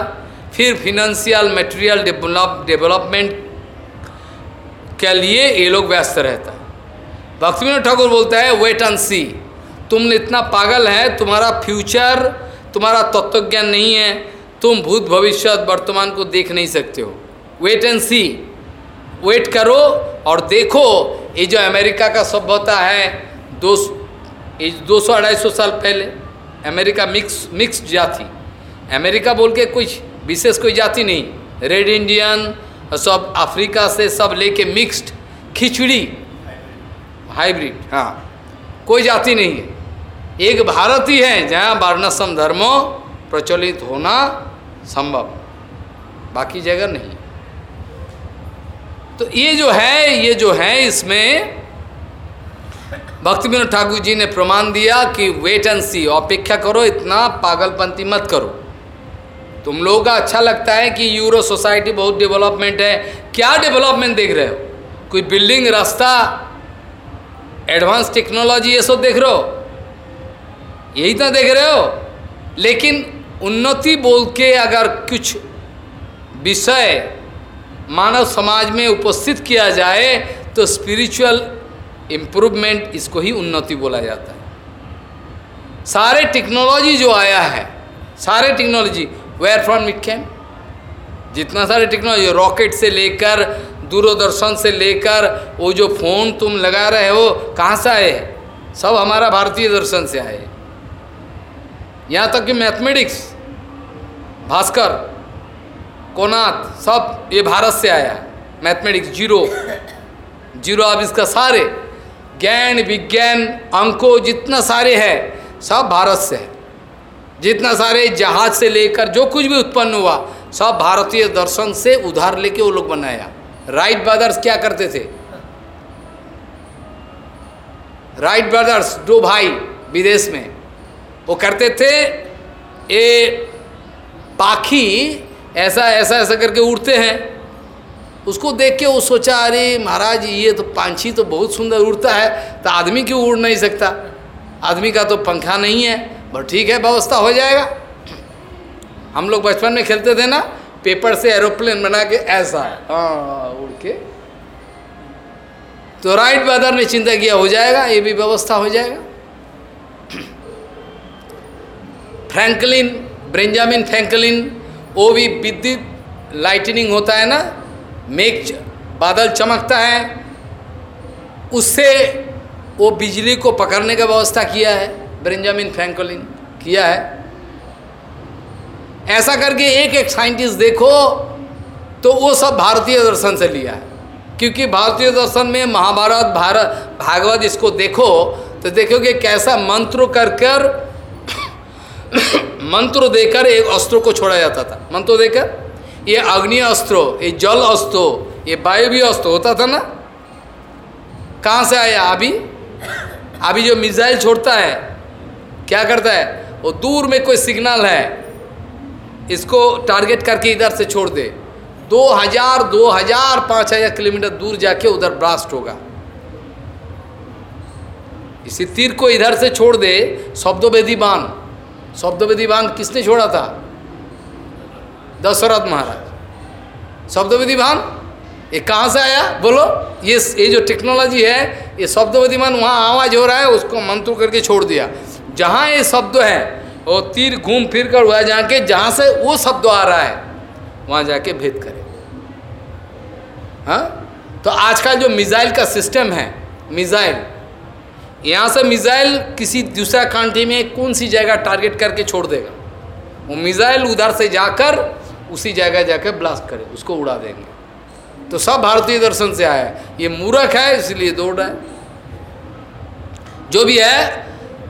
फिर फिनेंशियल मटेरियल डेवलप डेवलपमेंट के लिए ये लोग व्यस्त रहता है भक्ति ठाकुर बोलता है वेट एंड सी तुम इतना पागल है, तुम्हारा फ्यूचर तुम्हारा तत्व ज्ञान नहीं है, तुम भूत भविष्य वर्तमान को देख नहीं सकते हो। वेट एंड सी वेट करो और देखो, ये जो अमेरिका का सभ्यता है, दो ये दो सौ अढ़ाई सौ साल पहले, अमेरिका मिक्स मिक्स जाति। अमेरिका बोल के कुछ विशेष कोई जाति नहीं। रेड इंडियन सब अफ्रीका से सब लेके मिक्स्ड खिचड़ी हाइब्रिड हाँ। कोई जाति नहीं है। एक भारत ही है जहाँ वर्णसम धर्मो प्रचलित होना संभव। बाकी जगह नहीं। तो ये जो है, ये जो है इसमें भक्ति विनोद ठाकुर जी ने प्रमाण दिया कि वेट एंड सी अपेक्षा करो, इतना पागलपंती मत करो। तुम लोगों का अच्छा लगता है कि यूरो सोसाइटी बहुत डेवलपमेंट है। क्या डेवलपमेंट देख रहे हो? कोई बिल्डिंग, रास्ता एडवांस टेक्नोलॉजी ये सब देख रहे हो? यही तो देख रहे हो? लेकिन उन्नति बोल के अगर कुछ विषय मानव समाज में उपस्थित किया जाए तो स्पिरिचुअल इम्प्रूवमेंट इसको ही उन्नति बोला जाता है। सारे टेक्नोलॉजी जो आया है, सारे technology where from it came जितना सारे टेक्नोलॉजी रॉकेट से लेकर दूरदर्शन से लेकर वो जो फ़ोन तुम लगा रहे हो, कहाँ से आए? सब हमारा भारतीय दर्शन से आए। यहाँ तक कि मैथमेटिक्स, भास्कर, कोनाथ, सब ये भारत से आया। Mathematics zero. ज़ीरो अब इसका सारे। ज्ञान, विज्ञान, अंको जितना सारे है, सब भारत से है। जितना सारे जहाज़ से लेकर जो कुछ भी उत्पन्न हुआ, सब भारतीय दर्शन से उधार लेके वो लोग बनाया। राइट ब्रदर्स क्या करते थे? राइट ब्रदर्स दो भाई विदेश में। वो करते थे ये पाखी ऐसा ऐसा ऐसा करके उड़ते हैं। उसको देख के वो सोचा, अरे महाराज, ये तो पांछी तो बहुत सुंदर उड़ता है तो आदमी क्यों उड़ नहीं सकता? आदमी का तो पंखा नहीं है, बस ठीक है, व्यवस्था हो जाएगा। हम लोग बचपन में खेलते थे ना पेपर से एरोप्लेन बना के ऐसा हाँ। उड़ के। तो राइट ब्रदर ने चिंता किया, हो जाएगा, ये भी व्यवस्था हो जाएगा। फ्रैंकलिन, ब्रेंजामिन फ्रैंकलिन वो भी विद्युत लाइटनिंग होता है ना, मेघ बादल चमकता है, उससे वो बिजली को पकड़ने का व्यवस्था किया है, ब्रेंजामिन फ्रैंकलिन किया है। ऐसा करके एक एक साइंटिस्ट देखो तो वो सब भारतीय दर्शन से लिया है। क्योंकि भारतीय दर्शन में महाभारत, भारत, भागवत इसको देखो तो देखोगे कैसा मंत्र कर कर, मंत्र देकर एक अस्त्रों को छोड़ा जाता था। मंत्र देकर? ये अग्नि अस्त्रो, ये जल अस्त्रो, ये वायु अस्त्र होता था ना? कहाँ से आया? अभी? अभी जो मिसाइल छोड़ता है, क्या करता है? वो दूर में कोई सिग्नल है। इसको टारगेट करके इधर से छोड़ दे। दो हज़ार दो हज़ार पाँच हज़ार किलोमीटर दूर जाके उधर ब्लास्ट होगा। इसी तीर को इधर से छोड़ दे शब्दोवेदी बाण शब्दवेदी बाँध किसने छोड़ा था? दशरथ महाराज। शब्दवेदी बाँध ये कहाँ से आया? बोलो, ये ये जो टेक्नोलॉजी है, ये शब्दवेदी बाँध वहाँ आवाज़ हो रहा है, उसको मंत्र करके छोड़ दिया। जहाँ ये शब्द है वो तीर घूम फिर कर वह जाके जहाँ से वो शब्द आ रहा है, वहाँ जाके भेद करे। हाँ? तो आज जो मिसाइल का सिस्टम है, मिसाइल, यहाँ से मिसाइल किसी दूसरा कंट्री में कौन सी जगह टारगेट करके छोड़ देगा? वो मिसाइल उधर से जाकर, उसी जगह जाकर ब्लास्ट करे, उसको उड़ा देंगे। तो सब भारतीय दर्शन से आया ये मूर्ख है, इसलिए दौड़ रहा है। जो भी है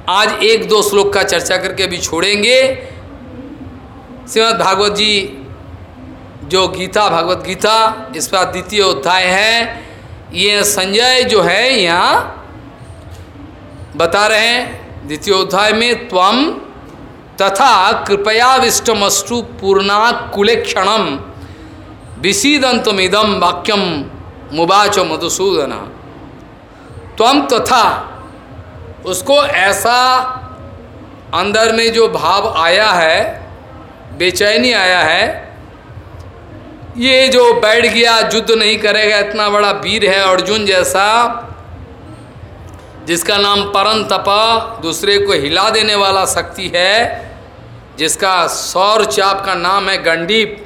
आज एक दो श्लोक का चर्चा करके अभी छोड़ेंगे। श्रीमद भागवत जी, जो गीता, भगवत गीता, इस पर द्वितीय अध्याय है। ये संजय जो है यहाँ बता रहे हैं, द्वितीय अध्याय में त्वम तथा कृपया विष्टमस्तु पूर्णा कुलेक्षणम विशीदंतमिदम वाक्यम मुबाच मधुसूदना। त्वम तथा उसको ऐसा अंदर में जो भाव आया है, बेचैनी आया है, ये जो बैठ गया, युद्ध नहीं करेगा, इतना बड़ा वीर है अर्जुन जैसा, जिसका नाम परम तपा दूसरे को हिला देने वाला शक्ति है, जिसका सौर चाप का नाम है गंडीप,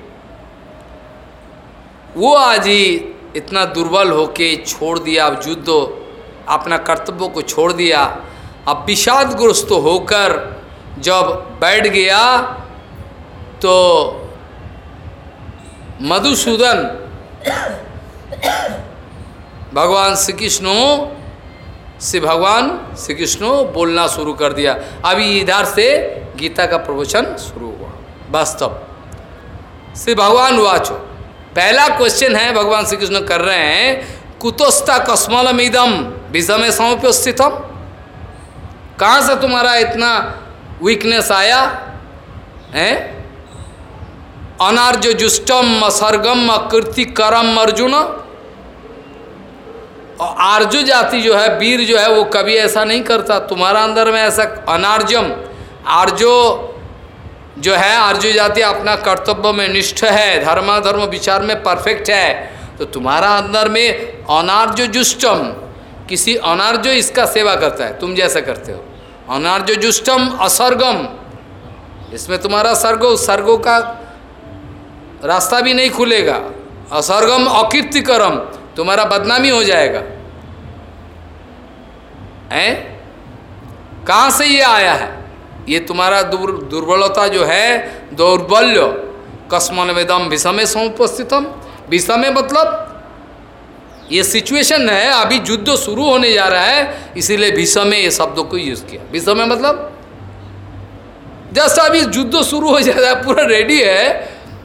वो आज ही इतना दुर्बल होके छोड़ दिया अब युद्ध अपना कर्तव्य को छोड़ दिया। अब विषादग्रस्त होकर जब बैठ गया तो मधुसूदन भगवान श्री कृष्ण श्री भगवान श्री कृष्ण बोलना शुरू कर दिया। अभी इधर से गीता का प्रवचन शुरू हुआ। वास्तव श्री भगवान वाचो। पहला क्वेश्चन है, भगवान श्री कृष्ण कर रहे हैं कुतोस्ता कस्मलम इदम विषम स्थितम कहाँ से तुम्हारा इतना वीकनेस आया? है? अनार्य जुष्टम असर्गम अकृति करम अर्जुन। और आर्जु जाति जो है, वीर जो है, वो कभी ऐसा नहीं करता। तुम्हारा अंदर में ऐसा अनार्जम, आर्जो जो है, आर्जु जाति अपना कर्तव्य में निष्ठ है, धर्माधर्म विचार में परफेक्ट है। तो तुम्हारा अंदर में अनार्जो जुष्टम, किसी अनार्जो इसका सेवा करता है, तुम जैसा करते हो। अनार्जो जुष्टम असर्गम, इसमें तुम्हारा सर्गो सर्गो का रास्ता भी नहीं खुलेगा। असर्गम अकीर्तिकरम, तुम्हारा बदनामी हो जाएगा। हैं? कहाँ से ये आया है? ये तुम्हारा दुर, दुर्बलता जो है, दौर्बल्य। कस्मन वेदम विषमे समुपस्थितम विषमे मतलब ये सिचुएशन है, अभी युद्ध शुरू होने जा रहा है, इसीलिए विषमे ये शब्दों को यूज़ किया। विषमे मतलब जैसा अभी युद्ध शुरू हो जा रहा है, पूरा रेडी है,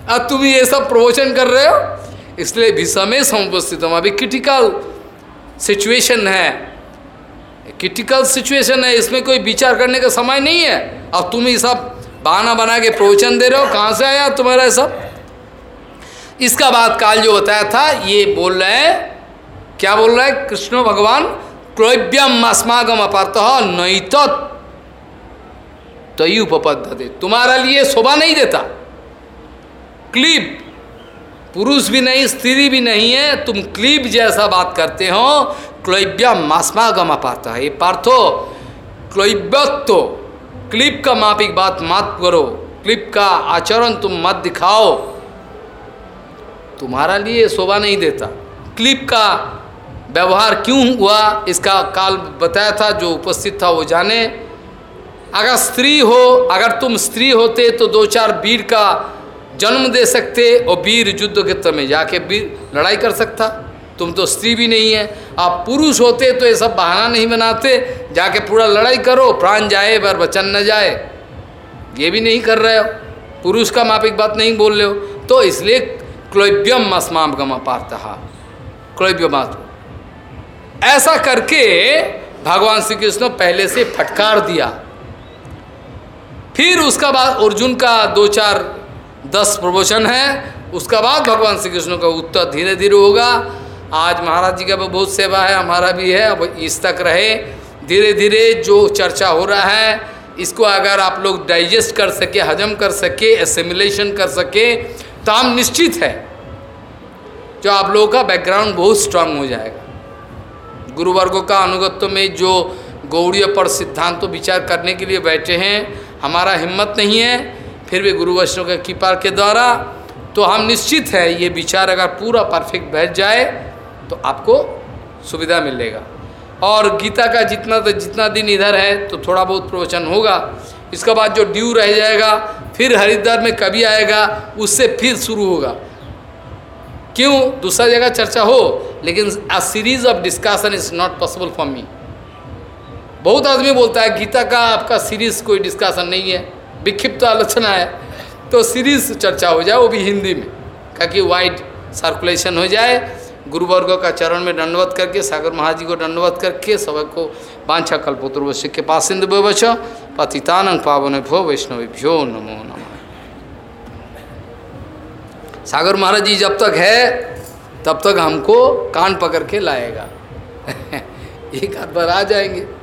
अब तुम ये सब प्रवचन कर रहे हो, इसलिए विषमे समुपस्थित हम अभी क्रिटिकल सिचुएशन है। क्रिटिकल सिचुएशन है, इसमें कोई विचार करने का समय नहीं है। अब तुम ये सब बहाना बना के प्रवचन दे रहे हो, कहाँ से आया तुम्हारा सब? इसका बाद काल जो बताया था, ये बोल रहे हैं, क्या बोल रहे हैं? कृष्ण भगवान क्लोव्यम अस्मागम अपात नैत तयु उपपद्धति तुम्हारा लिए शोभा नहीं देता। क्लिप। पुरुष भी नहीं, स्त्री भी नहीं है, तुम क्लिप जैसा बात करते हो क्लोव्यम मास्मागम अपात ये पार्थो क्लोव्यत्व क्लिप का मापिक बात मत करो। क्लिप का आचरण तुम मत दिखाओ। तुम्हारा लिए शोभा नहीं देता। क्लिप का व्यवहार क्यों हुआ, इसका काल बताया था, जो उपस्थित था वो जाने। अगर स्त्री हो, अगर तुम स्त्री होते तो दो चार वीर का जन्म दे सकते और वीर युद्ध क्षेत्र में जाके वीर लड़ाई कर सकता। तुम तो स्त्री भी नहीं है। आप पुरुष होते तो ये सब बहाना नहीं बनाते। जाके पूरा लड़ाई करो, प्राण जाए बर वचन न जाए। ये भी नहीं कर रहे हो। पुरुष का मापिक बात नहीं बोल रहे हो। तो इसलिए क्लोव्यम अस्माम गम पार्थ। क्लोव्य ऐसा करके भगवान श्री कृष्ण पहले से फटकार दिया। फिर उसका बाद अर्जुन का दो चार दस प्रवचन है। उसका बाद भगवान श्री कृष्ण का उत्तर धीरे धीरे होगा। आज महाराज जी का भी बहुत सेवा है, हमारा भी है। अब इस तक रहे। धीरे धीरे जो चर्चा हो रहा है, इसको अगर आप लोग डाइजेस्ट कर सके, हजम कर सके एसिमुलेशन कर सके तो निश्चित है, जो आप लोगों का बैकग्राउंड बहुत स्ट्रांग हो जाएगा। गुरुवर्गों का अनुगत्व में जो गौड़ीय पर सिद्धांत तो विचार करने के लिए बैठे हैं, हमारा हिम्मत नहीं है, फिर भी गुरु वैष्णव के कृपा के द्वारा तो हम निश्चित है, ये विचार अगर पूरा परफेक्ट बैठ जाए तो आपको सुविधा मिलेगा। और गीता का जितना तो जितना दिन इधर है तो थोड़ा बहुत प्रवचन होगा इसके बाद जो ड्यू रह जाएगा, फिर हरिद्वार में कभी आएगा, उससे फिर शुरू होगा। क्यों? दूसरा जगह चर्चा हो, लेकिन a series of discussion is not possible for me बहुत आदमी बोलता है, गीता का आपका सीरीज़ कोई डिस्कशन नहीं है। विक्षिप्त तो आलोचना है। तो सीरीज़ चर्चा हो जाए, वो भी हिंदी में। ताकि वाइड सर्कुलेशन हो जाए, गुरुवर्गों का चरण में दंडवत करके, सागर महाराज जी को दंडवत करके, सबको बांछा कल्पोत्र के पास सिंधु पतितानंग पावन भो वैष्णव नमो नमः। सागर महाराज जी जब तक है, तब तक हमको कान पकड़ के लाएगा। एक आध बार आ जाएँगे।